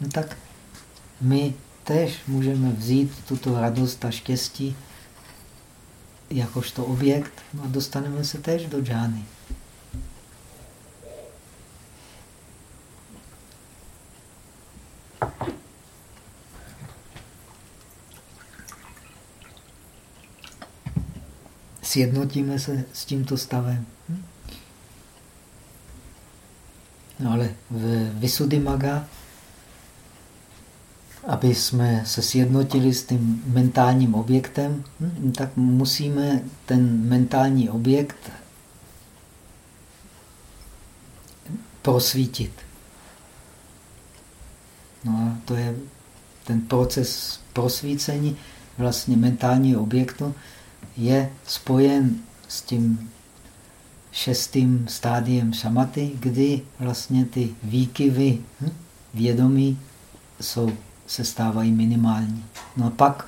no tak my tež můžeme vzít tuto radost a štěstí jakožto objekt a dostaneme se tež do džány. Sjednotíme se s tímto stavem. Hm? No ale v Visuddhimaga aby jsme se sjednotili s tím mentálním objektem, hm, tak musíme ten mentální objekt prosvítit. No a to je ten proces prosvícení vlastně mentálního objektu je spojen s tím šestým stádiem šamaty, kdy vlastně ty výkyvy hm, vědomí jsou se stávají minimální. No a pak,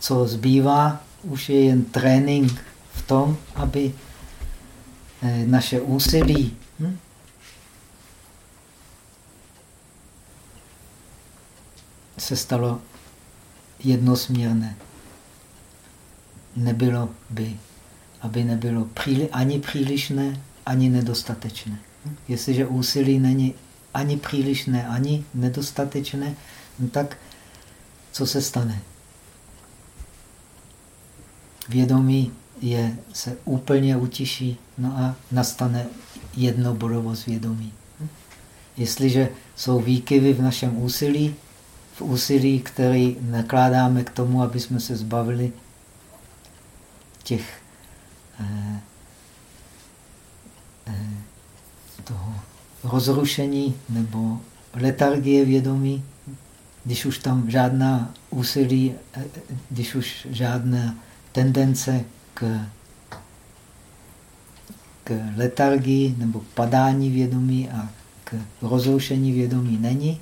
co zbývá, už je jen trénink v tom, aby eh, naše úsilí hm, se stalo jednosměrné. Nebylo by, aby nebylo příli, ani přílišné, ani nedostatečné. Hm? Jestliže úsilí není ani přílišné, ani nedostatečné, no tak co se stane? Vědomí je, se úplně utiší, no a nastane jednoborovost vědomí. Jestliže jsou výkyvy v našem úsilí, v úsilí, který nakládáme k tomu, aby jsme se zbavili těch eh, eh, toho rozrušení nebo letargie vědomí, když už tam žádná úsilí, eh, když už žádná tendence k, k letargii nebo padání vědomí a k rozrušení vědomí není,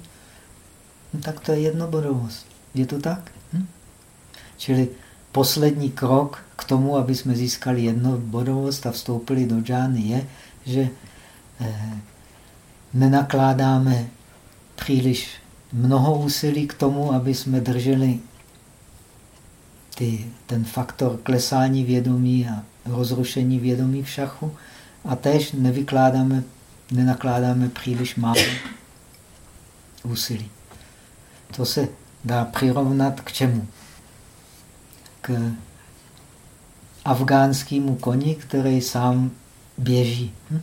no tak to je jednobodovost. Je to tak? Hm? Čili poslední krok k tomu, aby jsme získali jednobodovost a vstoupili do džány, je, že eh, nenakládáme příliš mnoho úsilí k tomu, aby jsme drželi ty, ten faktor klesání vědomí a rozrušení vědomí v šachu a též nevykládáme, nenakládáme příliš málo úsilí. To se dá přirovnat k čemu? K afgánskému koni, který sám běží. Hm?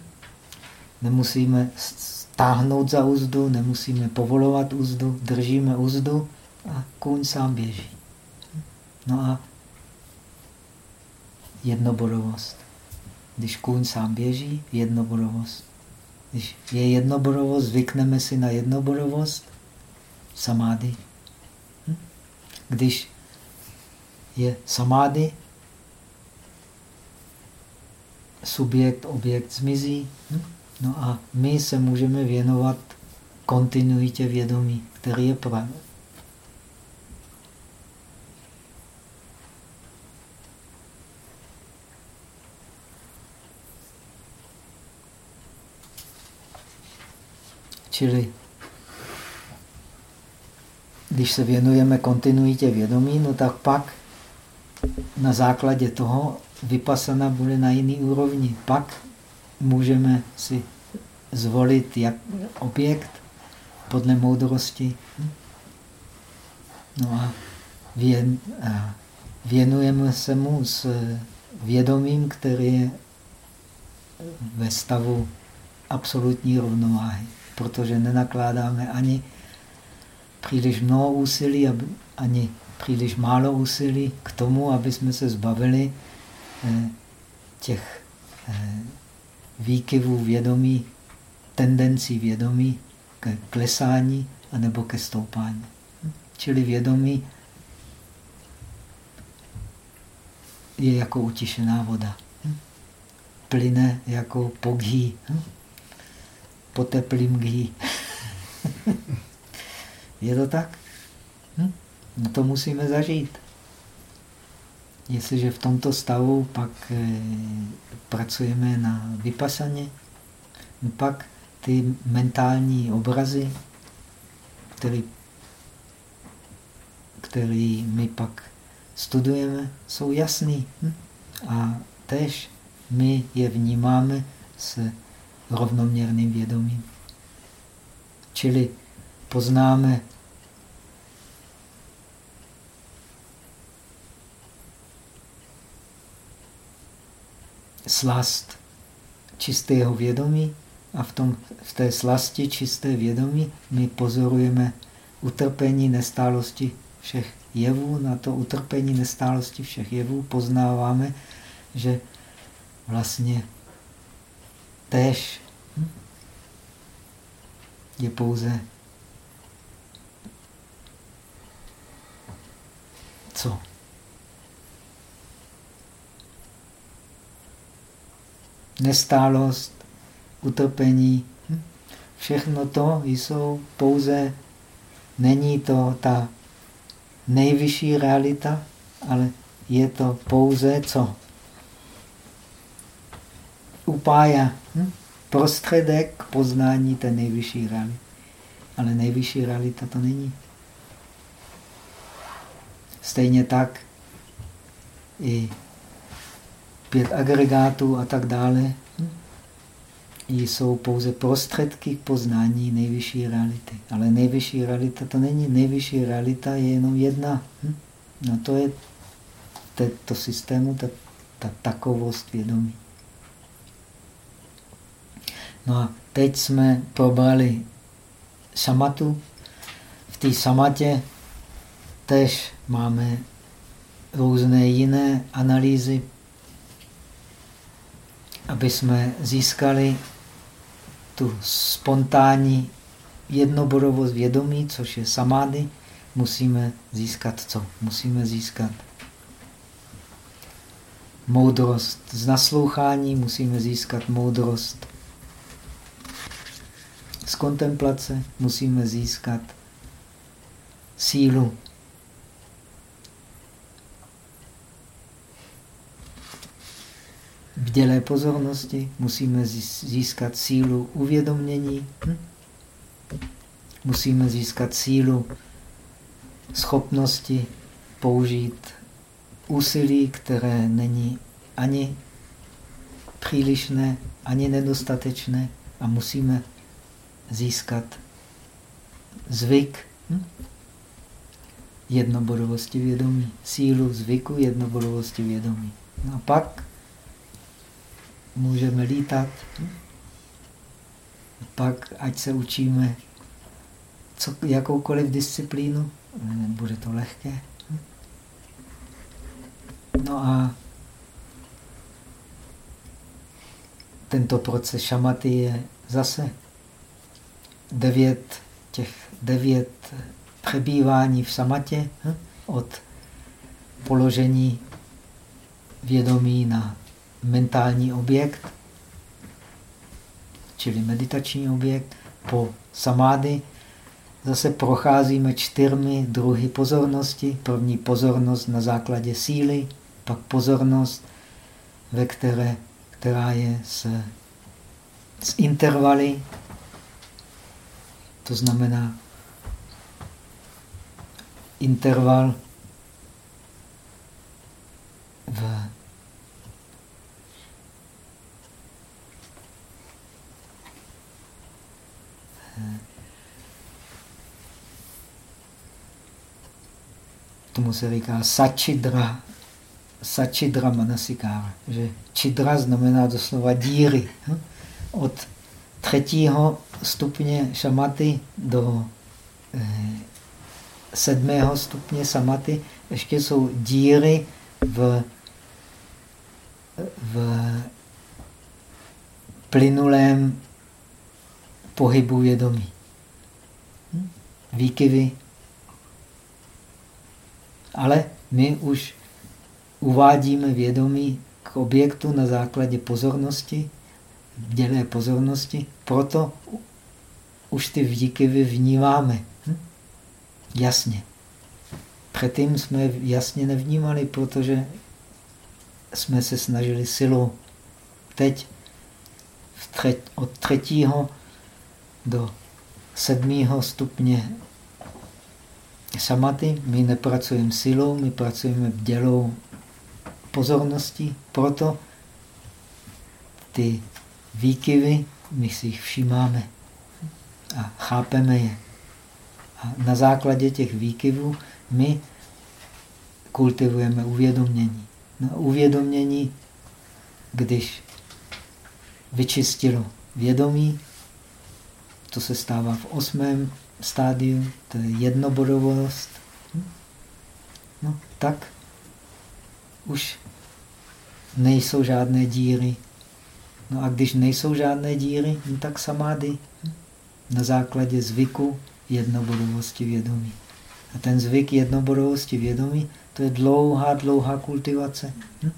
Nemusíme táhnout za úzdu, nemusíme povolovat úzdu, držíme úzdu a kůň sám běží. No a jednoborovost. Když kůň sám běží, jednoborovost. Když je jednoborovost, zvykneme si na jednoborovost, samády. Hm? Když je samády, subjekt, objekt zmizí. Hm? No a my se můžeme věnovat kontinuitě vědomí, který je právě. Čili když se věnujeme kontinuitě vědomí, no tak pak na základě toho vypasana bude na jiný úrovni. Pak můžeme si zvolit jak objekt podle moudrosti. No a, věn, věnujeme se mu s vědomím, který je ve stavu absolutní rovnováhy. protože nenakládáme ani příliš mnoho úsilí, ani příliš málo úsilí k tomu, aby jsme se zbavili eh, těch eh, výkyvů vědomí, tendencí vědomí ke klesání anebo ke stoupání. Čili vědomí je jako utišená voda. Plyne jako poghý. Po teplým. Je to tak? No to musíme zažít. Jestliže v tomto stavu pak eh, pracujeme na vypasaně, pak ty mentální obrazy, který, který my pak studujeme, jsou jasný. Hm? A tež my je vnímáme s rovnoměrným vědomím. Čili poznáme slast čistého vědomí a v, tom, v té slasti čisté vědomí my pozorujeme utrpení nestálosti všech jevů. Na to utrpení nestálosti všech jevů poznáváme, že vlastně též je pouze co? Nestálost, utrpení. Všechno to jsou pouze, není to ta nejvyšší realita, ale je to pouze co? Upája, hm? prostředek poznání té nejvyšší reality. Ale nejvyšší realita to není. Stejně tak i pět agregátů a tak dále, jsou pouze prostředky k poznání nejvyšší reality. Ale nejvyšší realita to není. Nejvyšší realita je jenom jedna. Hm? No to je to systému ta, ta takovost vědomí. No a teď jsme probrali samatu. V té samatě tež máme různé jiné analýzy aby jsme získali tu spontánní jednobodovost vědomí, což je samády, musíme získat co? Musíme získat moudrost z naslouchání, musíme získat moudrost z kontemplace, musíme získat sílu bdělé pozornosti, musíme získat sílu uvědomění, hm? musíme získat sílu schopnosti použít úsilí, které není ani přílišné, ani nedostatečné a musíme získat zvyk hm? jednobodovosti vědomí, sílu zvyku jednobodovosti vědomí. No a pak můžeme lítat. Pak, ať se učíme co, jakoukoliv disciplínu, bude to lehké. No a tento proces šamaty je zase devět, těch devět přebývání v samatě od položení vědomí na mentální objekt, čili meditační objekt, po samády zase procházíme čtyřmi druhy pozornosti. První pozornost na základě síly, pak pozornost, ve které, která je s, s intervaly, to znamená interval v Tomu se říká sačidra, sačidra manasikára. Že čidra znamená doslova díry. Hm? Od třetího stupně šamaty do eh, sedmého stupně samaty ještě jsou díry v, v plynulém pohybu vědomí. Hm? Výkyvy. Ale my už uvádíme vědomí k objektu na základě pozornosti, dělé pozornosti, proto už ty výkyvy vnímáme. Hm? Jasně. Předtím jsme jasně nevnímali, protože jsme se snažili silou. Teď od třetího do sedmého stupně samaty my nepracujeme silou, my pracujeme dělou pozornosti, proto ty výkyvy, my si jich všímáme a chápeme je. A na základě těch výkyvů my kultivujeme uvědomění. No, uvědomění, když vyčistilo vědomí, to se stává v osmém stádiu, to je jednobodovost, no, tak už nejsou žádné díry. No a když nejsou žádné díry, no tak samády na základě zvyku jednobodovosti vědomí. A ten zvyk jednobodovosti vědomí, to je dlouhá, dlouhá kultivace. Hm?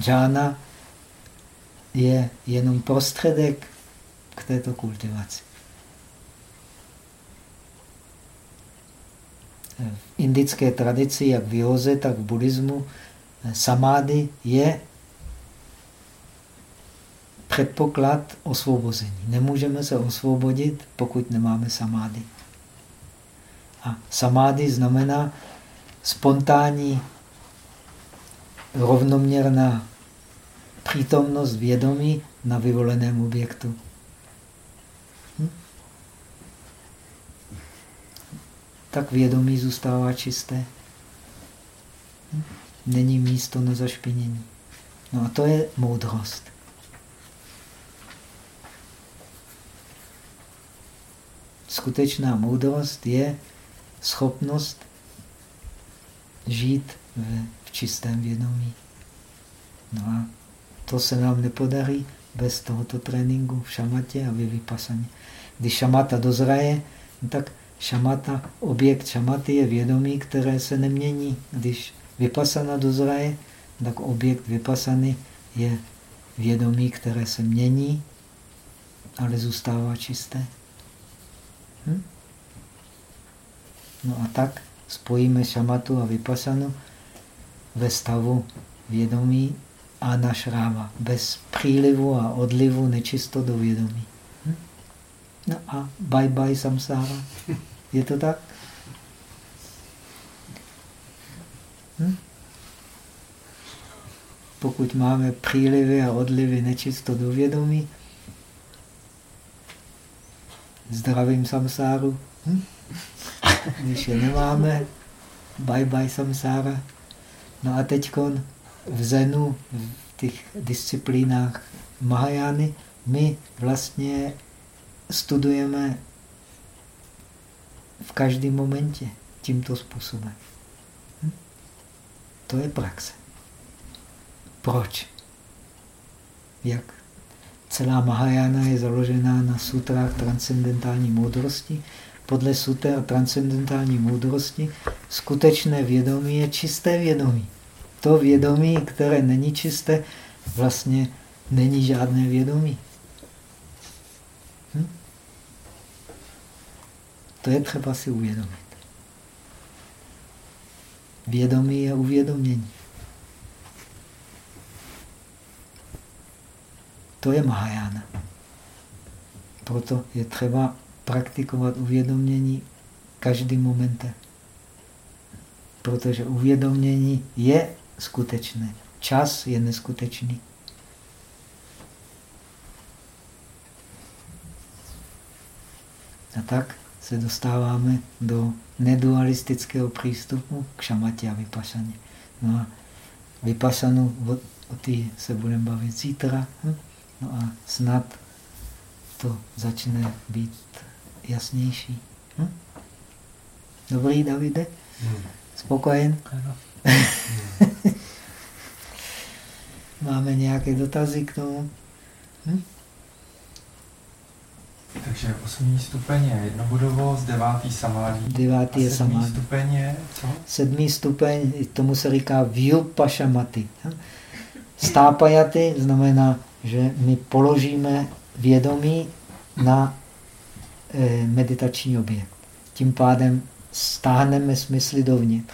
Džána je jenom prostředek k této kultivaci. V indické tradici, jak v józe, tak v buddhismu, samády je předpoklad osvobození. Nemůžeme se osvobodit, pokud nemáme samády. A samády znamená spontánní, rovnoměrná přítomnost vědomí na vyvoleném objektu. Tak vědomí zůstává čisté. Není místo na zašpinění. No a to je moudrost. Skutečná moudrost je schopnost žít v, v čistém vědomí. No a to se nám nepodarí bez tohoto tréninku v šamatě a vypasaně. Když šamata dozraje, no tak šamata, objekt šamaty je vědomí, které se nemění. Když vypasana dozraje, tak objekt vypasany je vědomí, které se mění, ale zůstává čisté. Hm? No a tak spojíme šamatu a vypasanu ve stavu vědomí a našráva, bez přílivu a odlivu nečisto do vědomí. No a bye bye samsára. Je to tak? Hm? Pokud máme přílivy a odlivy nečisto do vědomí, zdravím samsáru. Hm? Když je nemáme, bye bye samsára. No a teď v Zenu, v těch disciplínách Mahajány, my vlastně studujeme v každém momentě tímto způsobem. Hm? To je praxe. Proč? Jak celá Mahajana je založená na sutrách transcendentální moudrosti. Podle sutr transcendentální moudrosti skutečné vědomí je čisté vědomí. To vědomí, které není čisté, vlastně není žádné vědomí. To je třeba si uvědomit. Vědomí je uvědomění. To je Mahajana. Proto je třeba praktikovat uvědomění každým momentem. Protože uvědomění je skutečné. Čas je neskutečný. A tak se dostáváme do nedualistického přístupu k šamatě a vypašaně. No a vypašanu, o, o té se budeme bavit zítra. Hm? No a snad to začne být jasnější. Hm? Dobrý, Davide? Hmm. Spokojen? Ano. Máme nějaké dotazy k tomu? Hm? Takže osmý stupeň je jednobodovost, devátý samádí. Devátý je samádí. stupeň je co? Sedmý stupeň, tomu se říká vyupašamaty. Stápajaty znamená, že my položíme vědomí na eh, meditační objekt. Tím pádem stáhneme smysly dovnitř.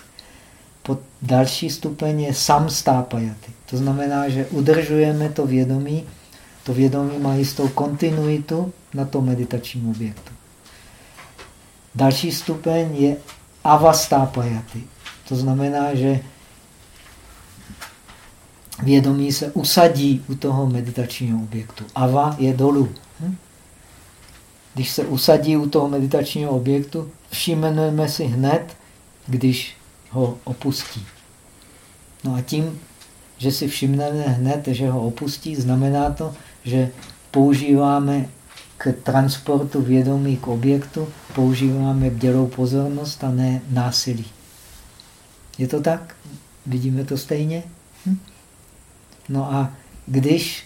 Pod další stupeň je sam stápajaty. To znamená, že udržujeme to vědomí, to vědomí má jistou kontinuitu na tom meditačním objektu. Další stupeň je avastápajaty. To znamená, že vědomí se usadí u toho meditačního objektu. Ava je dolů. Hm? Když se usadí u toho meditačního objektu, všimneme si hned, když ho opustí. No a tím, že si všimneme hned, že ho opustí, znamená to, že používáme k transportu vědomí k objektu, používáme bdělou pozornost a ne násilí. Je to tak? Vidíme to stejně? Hm? No a když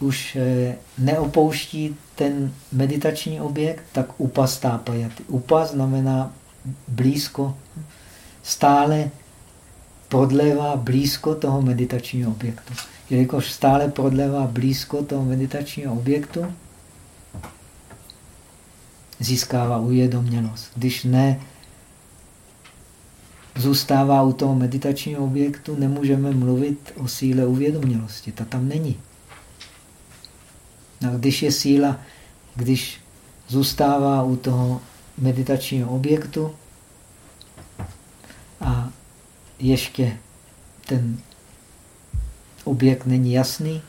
už eh, neopouští ten meditační objekt, tak upa stápajaty. Upa znamená blízko, stále prodlévá blízko toho meditačního objektu. Jelikož stále prodlévá blízko toho meditačního objektu, získává uvědomělost. Když ne zůstává u toho meditačního objektu, nemůžeme mluvit o síle uvědomělosti. Ta tam není. A když je síla, když zůstává u toho meditačního objektu a ještě ten objekt není jasný,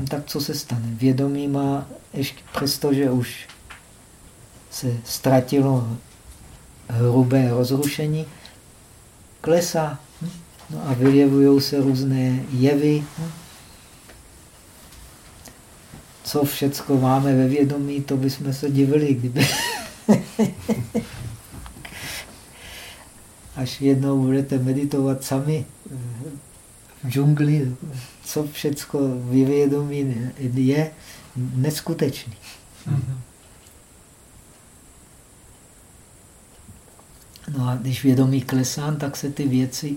no tak co se stane? Vědomí má, ještě přestože už se ztratilo hrubé rozrušení, klesá. No a vyjevují se různé jevy. Co všecko máme ve vědomí, to bychom se divili, kdyby... Až jednou budete meditovat sami v džungli, co všecko ve vědomí je neskutečný. No a když vědomí klesá, tak se ty věci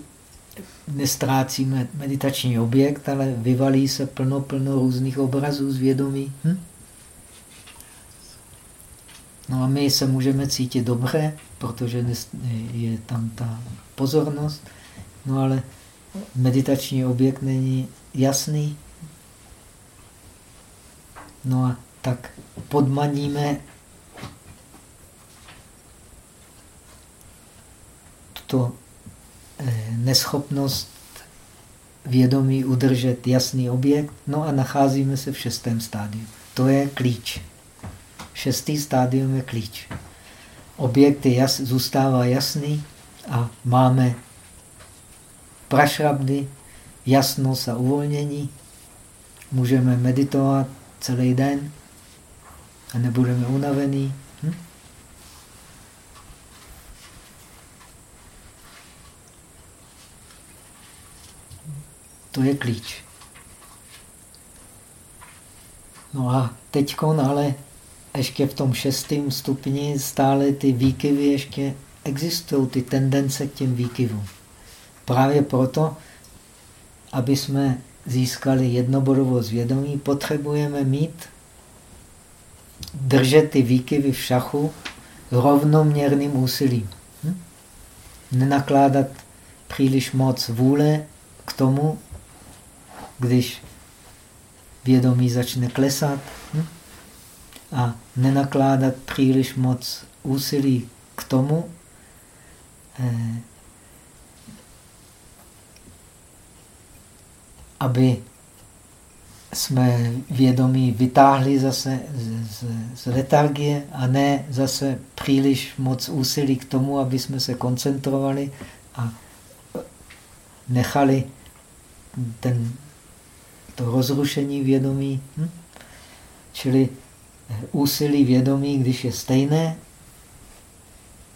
nestrácíme meditační objekt, ale vyvalí se plno, plno různých obrazů z vědomí. Hm? No a my se můžeme cítit dobře, protože je tam ta pozornost, no ale meditační objekt není jasný. No a tak podmaníme to eh, neschopnost vědomí udržet jasný objekt, no a nacházíme se v šestém stádiu. To je klíč. Šestý stádium je klíč. Objekt je jas, zůstává jasný a máme prašrabdy, jasnost a uvolnění. Můžeme meditovat celý den a nebudeme unavení. Hm? To je klíč. No a teď ale ještě v tom šestém stupni stále ty výkyvy ještě existují, ty tendence k těm výkyvům. Právě proto, aby jsme získali jednobodovost vědomí, potřebujeme mít, držet ty výkyvy v šachu rovnoměrným úsilím. Hm? Nenakládat příliš moc vůle k tomu, když vědomí začne klesat hm? A nenakládat příliš moc úsilí k tomu, eh, aby jsme vědomí vytáhli zase z, z, z letargie a ne zase příliš moc úsilí k tomu, aby jsme se koncentrovali a nechali ten to rozrušení vědomí. Hm? Čili úsilí vědomí, když je stejné,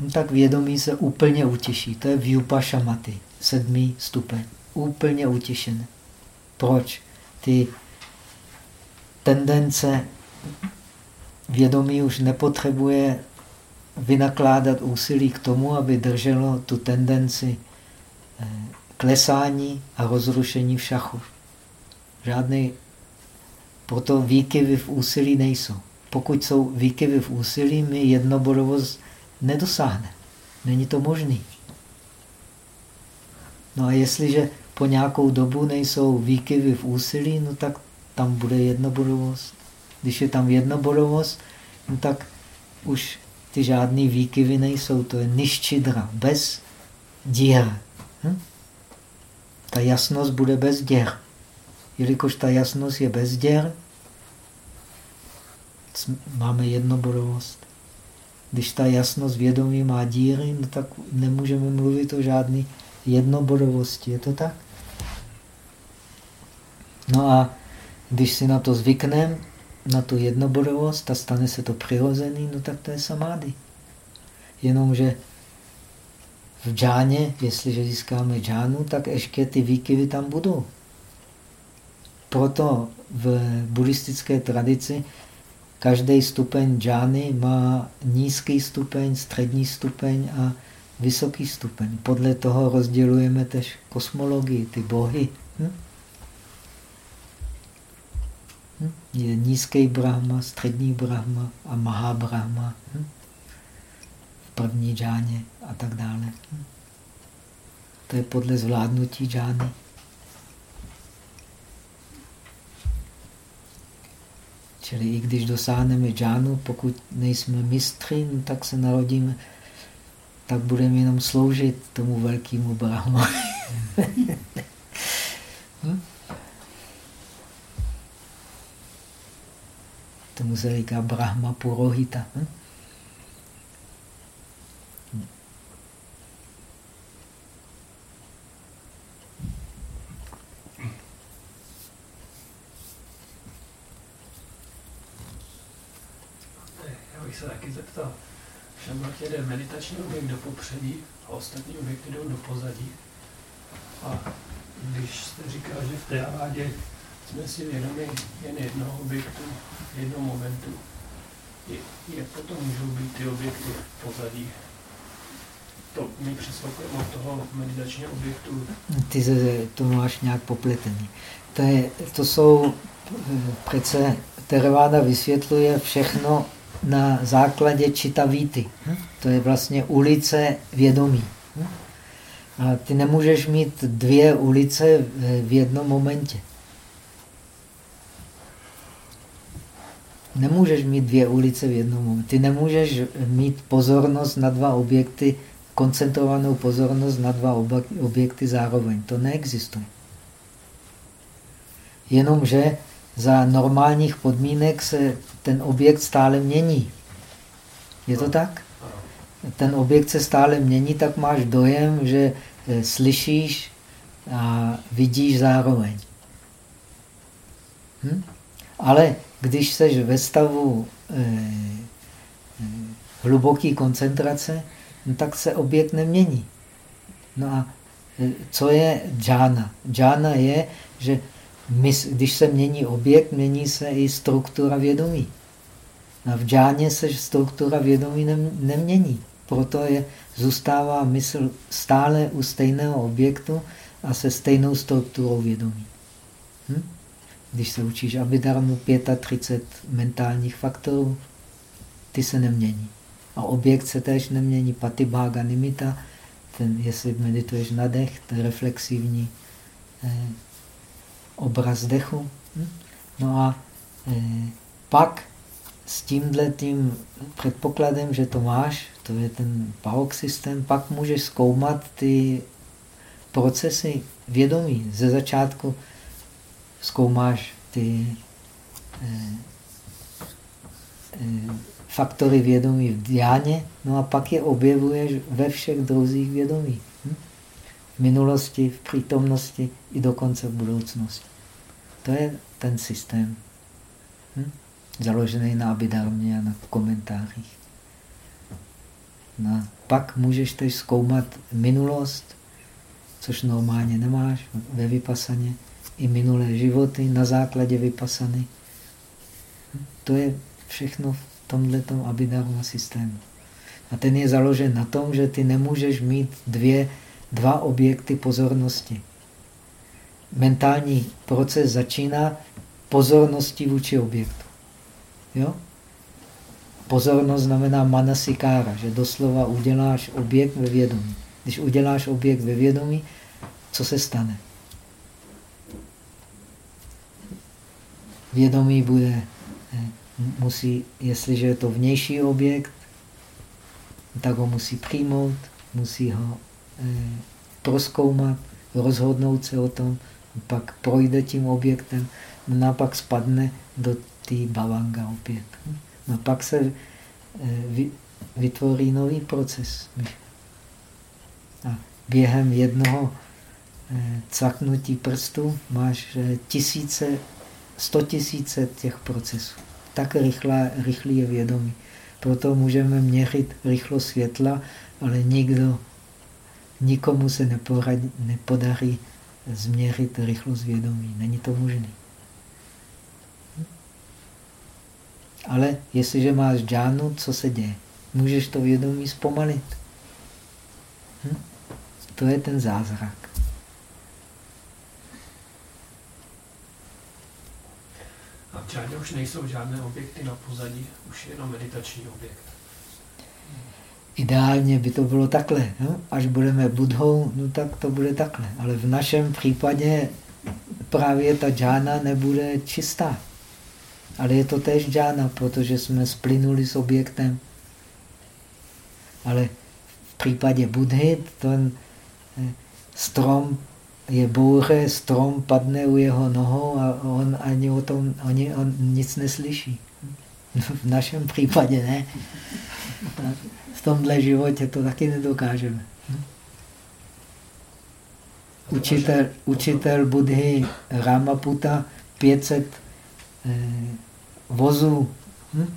no tak vědomí se úplně utěší. To je vyupa šamaty, sedmý stupeň. Úplně utěšené. Proč? Ty tendence vědomí už nepotřebuje vynakládat úsilí k tomu, aby drželo tu tendenci eh, klesání a rozrušení v šachu. Žádný, proto výkyvy v úsilí nejsou. Pokud jsou výkyvy v úsilí, my jednoborovost nedosáhne. Není to možný. No a jestliže po nějakou dobu nejsou výkyvy v úsilí, no tak tam bude jednoborovost. Když je tam jednoborovost, no tak už ty žádné výkyvy nejsou. To je niščidra, bez dír. Hm? Ta jasnost bude bez děr. Jelikož ta jasnost je bez děr, máme jednoborovost. Když ta jasnost vědomí má díry, no tak nemůžeme mluvit o žádné jednoborovosti. Je to tak? No a když si na to zvykneme, na tu jednoborovost a stane se to přirozený, no tak to je samády. Jenomže v džáně, jestliže získáme džánu, tak ještě ty výkyvy tam budou. Proto v buddhistické tradici každý stupeň džány má nízký stupeň, střední stupeň a vysoký stupeň. Podle toho rozdělujeme tež kosmologii, ty bohy. Hm? Hm? Je nízký brahma, střední brahma a mahabrahma. Hm? V první džáně a tak dále. Hm? To je podle zvládnutí džány. Čili i když dosáhneme džánu, pokud nejsme mistři, no tak se narodíme, tak budeme jenom sloužit tomu velkému brahma. hm? Tomu se říká Brahma Purohita. Hm? Já bych se zeptal. Šambat jede meditační objekt do popředí a ostatní objekty jdou do pozadí. A když jste říkal, že v té avádě jsme si vědomi jen jednoho objektu, jednoho momentu, je, je potom můžou být ty objekty v pozadí. To my přeskakujeme od toho meditačního objektu. Ty se to máš nějak popletený. To, je, to jsou eh, přece Theravada vysvětluje všechno na základě čitavíty. To je vlastně ulice vědomí. A ty nemůžeš mít dvě ulice v jednom momentě. Nemůžeš mít dvě ulice v jednom momentě. Ty nemůžeš mít pozornost na dva objekty, koncentrovanou pozornost na dva objekty zároveň. To neexistuje. Jenomže za normálních podmínek se ten objekt stále mění. Je to tak? Ten objekt se stále mění, tak máš dojem, že eh, slyšíš a vidíš zároveň. Hm? Ale když seš ve stavu eh, eh, hluboké koncentrace, no tak se objekt nemění. No a eh, co je džána? Džána je, že když se mění objekt, mění se i struktura vědomí. A v džáně se struktura vědomí nemění. Proto je, zůstává mysl stále u stejného objektu a se stejnou strukturou vědomí. Hm? Když se učíš Abidarmu 35 mentálních faktorů, ty se nemění. A objekt se též nemění. Patibhaga nimita, ten, jestli medituješ na dech, ten reflexivní eh, obraz dechu. No a eh, pak s tímhle tím předpokladem, že to máš, to je ten PAOK systém, pak můžeš zkoumat ty procesy vědomí. Ze začátku zkoumáš ty eh, eh, faktory vědomí v diáně, no a pak je objevuješ ve všech druzích vědomí. Hm? V minulosti, v přítomnosti i dokonce v budoucnosti. To je ten systém. Hm? Založený na abidarmě a na komentářích. No, pak můžeš teď zkoumat minulost, což normálně nemáš ve vypasaně, i minulé životy na základě vypasany. Hm? To je všechno v tomto abidharma systému. A ten je založen na tom, že ty nemůžeš mít dvě, dva objekty pozornosti. Mentální proces začíná pozorností vůči objektu. Jo? Pozornost znamená manasikára, že doslova uděláš objekt ve vědomí. Když uděláš objekt ve vědomí, co se stane? Vědomí bude, eh, musí, jestliže je to vnější objekt, tak ho musí přijmout, musí ho eh, proskoumat, rozhodnout se o tom, pak projde tím objektem, no a pak spadne do té bavanga opět. No pak se eh, vytvoří nový proces. A během jednoho eh, caknutí prstu máš eh, tisíce, sto tisíce těch procesů. Tak rychlá, rychlý je vědomí. Proto můžeme měřit rychlost světla, ale nikdo, nikomu se neporadí, nepodarí změřit rychlost vědomí. Není to možné. Ale jestliže máš džánu, co se děje? Můžeš to vědomí zpomalit. Hm? To je ten zázrak. A v už nejsou žádné objekty na pozadí, už je jenom meditační objekt. Ideálně by to bylo takhle. No? Až budeme budhou, no tak to bude takhle. Ale v našem případě právě ta džána nebude čistá. Ale je to též džána, protože jsme splynuli s objektem. Ale v případě Budhy ten eh, strom je bouře, strom padne u jeho nohou a on ani o tom ani on nic neslyší. V našem případě ne. V tomhle životě to taky nedokážeme. Učitel, učitel Budhy Ramaputa 500 eh, vozu hm?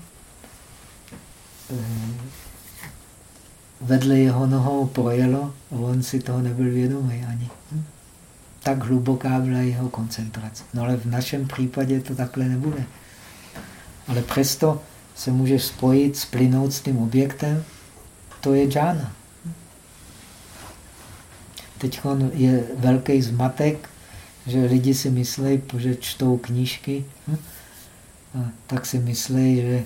Eh, vedle jeho nohou projelo a on si toho nebyl vědomý ani. Hm? Tak hluboká byla jeho koncentrace. No ale v našem případě to takhle nebude. Ale přesto se můžeš spojit, splynout s tím objektem, to je džána. Teď je velký zmatek, že lidi si myslí, že čtou knížky, hm? tak si myslí, že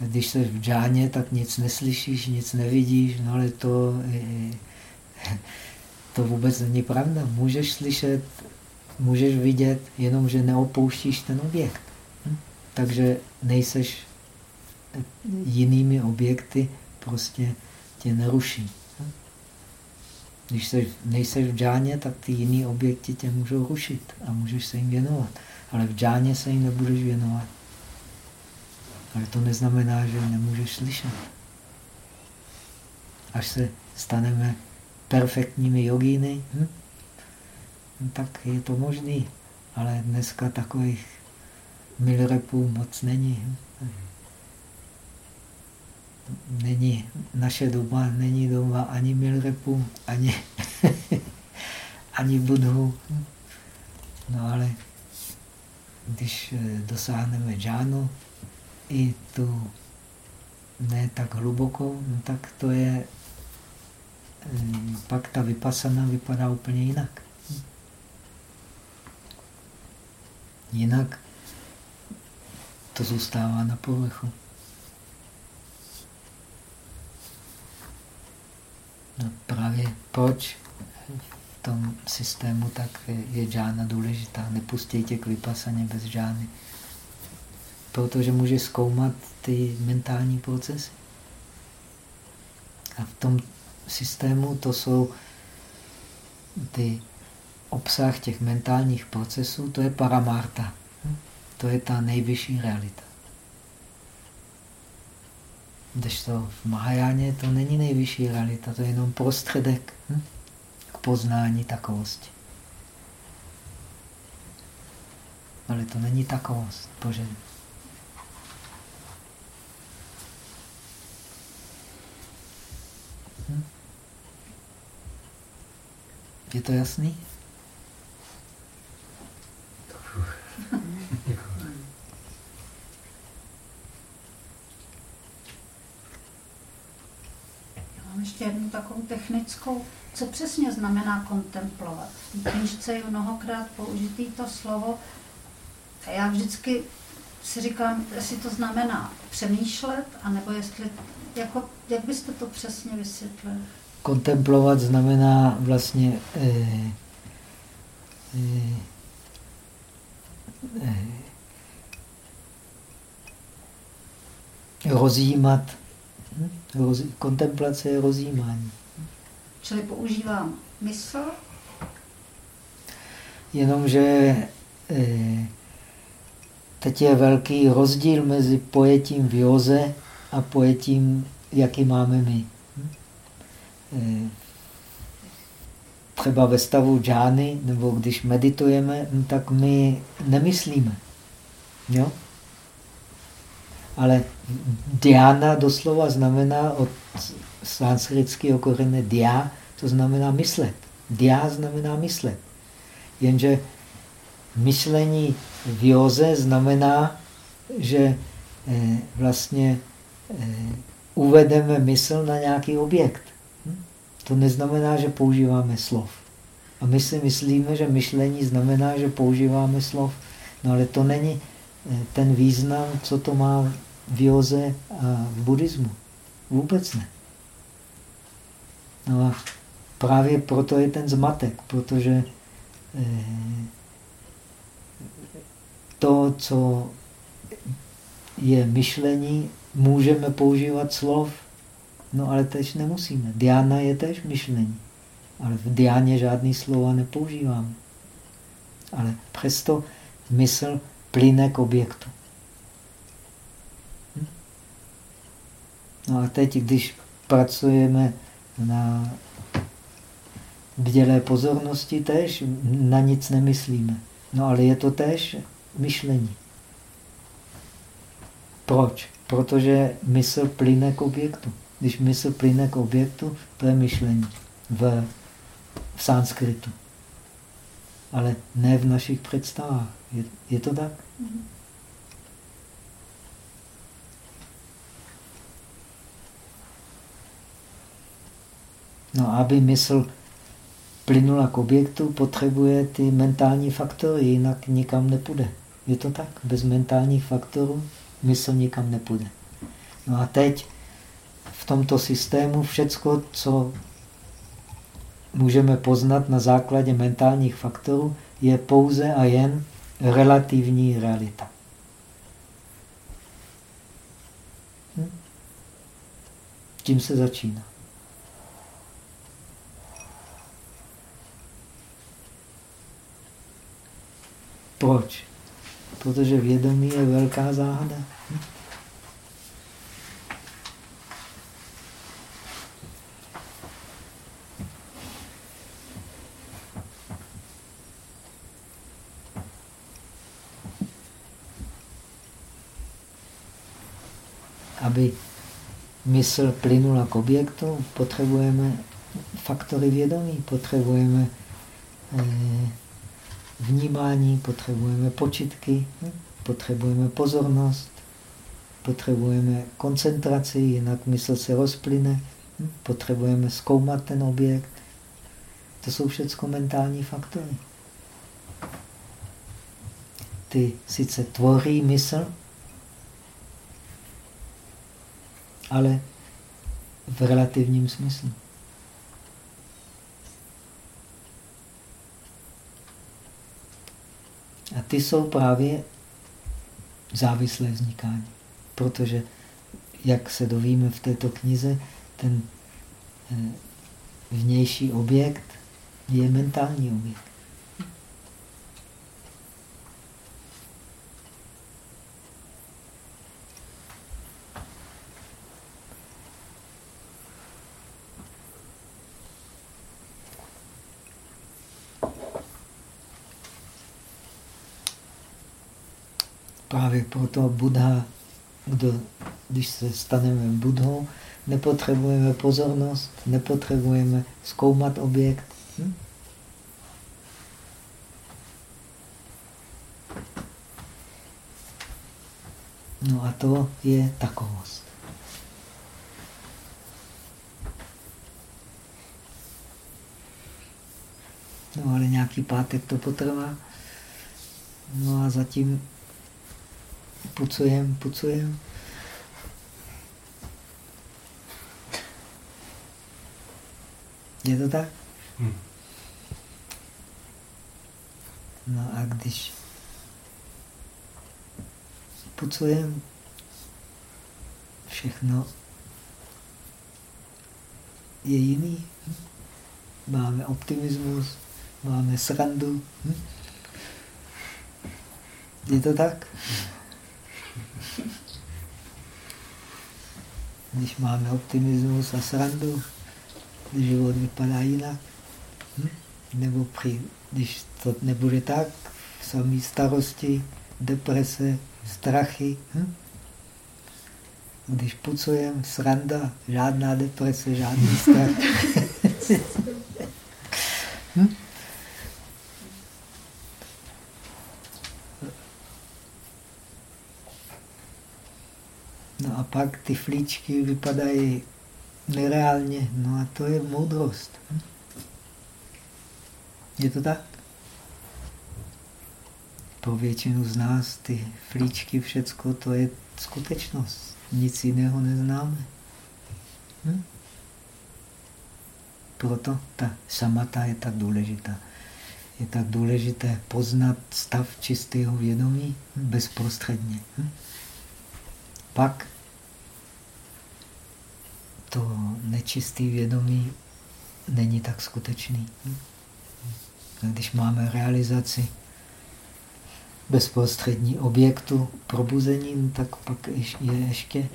když jsi v džáně, tak nic neslyšíš, nic nevidíš, no ale to, to vůbec není pravda. Můžeš slyšet, můžeš vidět, jenom že neopouštíš ten objekt. Hm? Takže nejseš jinými objekty prostě tě neruší. Hm? Když se, nejseš v džáně, tak ty jiný objekty tě můžou rušit a můžeš se jim věnovat. Ale v džáně se jim nebudeš věnovat. Ale to neznamená, že nemůžeš slyšet. Až se staneme perfektními jogíny, hm? no, tak je to možný. Ale dneska takových milrepů moc není. Hm? Není naše doba, není doba ani milrepů, ani, ani budhu. No ale když eh, dosáhneme džánu, i tu ne tak hlubokou, no tak to je, eh, pak ta vypasana vypadá úplně jinak. Jinak to zůstává na povrchu. No právě proč v tom systému tak je džána důležitá. Nepustějte k vypasaně bez džány protože může zkoumat ty mentální procesy. A v tom systému to jsou ty obsah těch mentálních procesů, to je paramarta. To je ta nejvyšší realita. To v Mahajáně to není nejvyšší realita, to je jenom prostředek hm? k poznání takovosti. Ale to není takovost, bože. Hm? Je to jasný? mám ještě jednu takovou technickou. Co přesně znamená kontemplovat? V knižce je mnohokrát použitý to slovo a já vždycky si říkám, jestli to znamená přemýšlet, anebo jestli, jako, jak byste to přesně vysvětlili? Kontemplovat znamená vlastně eh, eh, eh, rozjímat Roz, kontemplace je rozjímání. Čili používám mysl? Jenomže eh, teď je velký rozdíl mezi pojetím v józe a pojetím, jaký máme my. Eh, třeba ve stavu džány, nebo když meditujeme, no tak my nemyslíme. Jo? Ale diana doslova znamená od sanskritského korene dia, to znamená myslet. Dia znamená myslet. Jenže myšlení v józe znamená, že eh, vlastně eh, uvedeme mysl na nějaký objekt. Hm? To neznamená, že používáme slov. A my si myslíme, že myšlení znamená, že používáme slov. No ale to není eh, ten význam, co to má v józe a v buddhismu. Vůbec ne. No a právě proto je ten zmatek, protože eh, to, co je myšlení, můžeme používat slov, no ale tež nemusíme. Diana je tež myšlení, ale v diáně žádný slova nepoužíváme. Ale přesto mysl plyne k objektu. No a teď, když pracujeme na bdělé pozornosti, tež na nic nemyslíme. No ale je to tež myšlení. Proč? Protože mysl plyne k objektu. Když mysl plyne k objektu, to je myšlení v, v sanskritu. Ale ne v našich představách. Je, je to tak? Mm -hmm. No, aby mysl plynula k objektu, potřebuje ty mentální faktory, jinak nikam nepůjde. Je to tak? Bez mentálních faktorů mysl nikam nepůjde. No a teď v tomto systému všecko, co můžeme poznat na základě mentálních faktorů, je pouze a jen relativní realita. Hm? Tím se začíná. Proč? Protože vědomí je velká záhada. Aby mysl plynula k objektu, potřebujeme faktory vědomí, potřebujeme eh, vnímání, potřebujeme počitky, potřebujeme pozornost, potřebujeme koncentraci, jinak mysl se rozplyne, potřebujeme zkoumat ten objekt. To jsou všechno mentální faktory. Ty sice tvoří mysl, ale v relativním smyslu. A ty jsou právě závislé vznikání. Protože, jak se dovíme v této knize, ten eh, vnější objekt je mentální objekt. Právě proto Buddha, kdo, když se staneme Budhou, nepotřebujeme pozornost, nepotřebujeme zkoumat objekt. Hm? No a to je takovost. No ale nějaký pátek to potrvá. No a zatím pucujem, pucujem. Je to tak? Hmm. No a když pucujem, všechno je jiný. Máme optimismus, máme srandu. Je to tak? Když máme optimismus a srandu, život vypadá jinak. Nebo při, když to nebude tak, samý starosti, deprese, strachy. Hm? Když pucujem, sranda, žádná deprese, žádný strach. hm? Pak ty flíčky vypadají nereálně. No a to je moudrost. Hm? Je to tak? pro většinu z nás ty flíčky, všecko, to je skutečnost. Nic jiného neznáme. Hm? Proto ta samata je tak důležitá. Je tak důležité poznat stav čistého vědomí bezprostředně. Hm? Pak to nečisté vědomí není tak skutečný. Když máme realizaci bezprostřední objektu probuzení, no tak pak je ještě,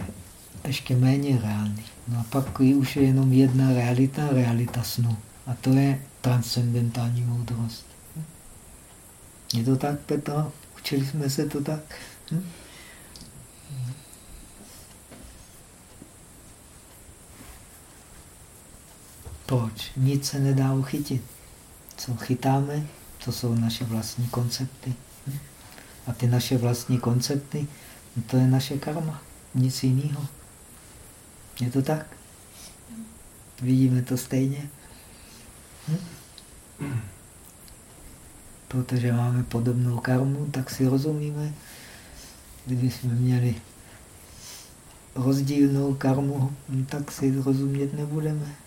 ještě méně reálný. No a pak už je jenom jedna realita, realita snu. A to je transcendentální moudrost. Je to tak, Petro? Učili jsme se to tak? Hm? Proč? Nic se nedá uchytit. Co chytáme, to jsou naše vlastní koncepty. A ty naše vlastní koncepty, to je naše karma. Nic jiného. Je to tak? Vidíme to stejně? Hm? Protože máme podobnou karmu, tak si rozumíme. Kdyby jsme měli rozdílnou karmu, tak si rozumět nebudeme.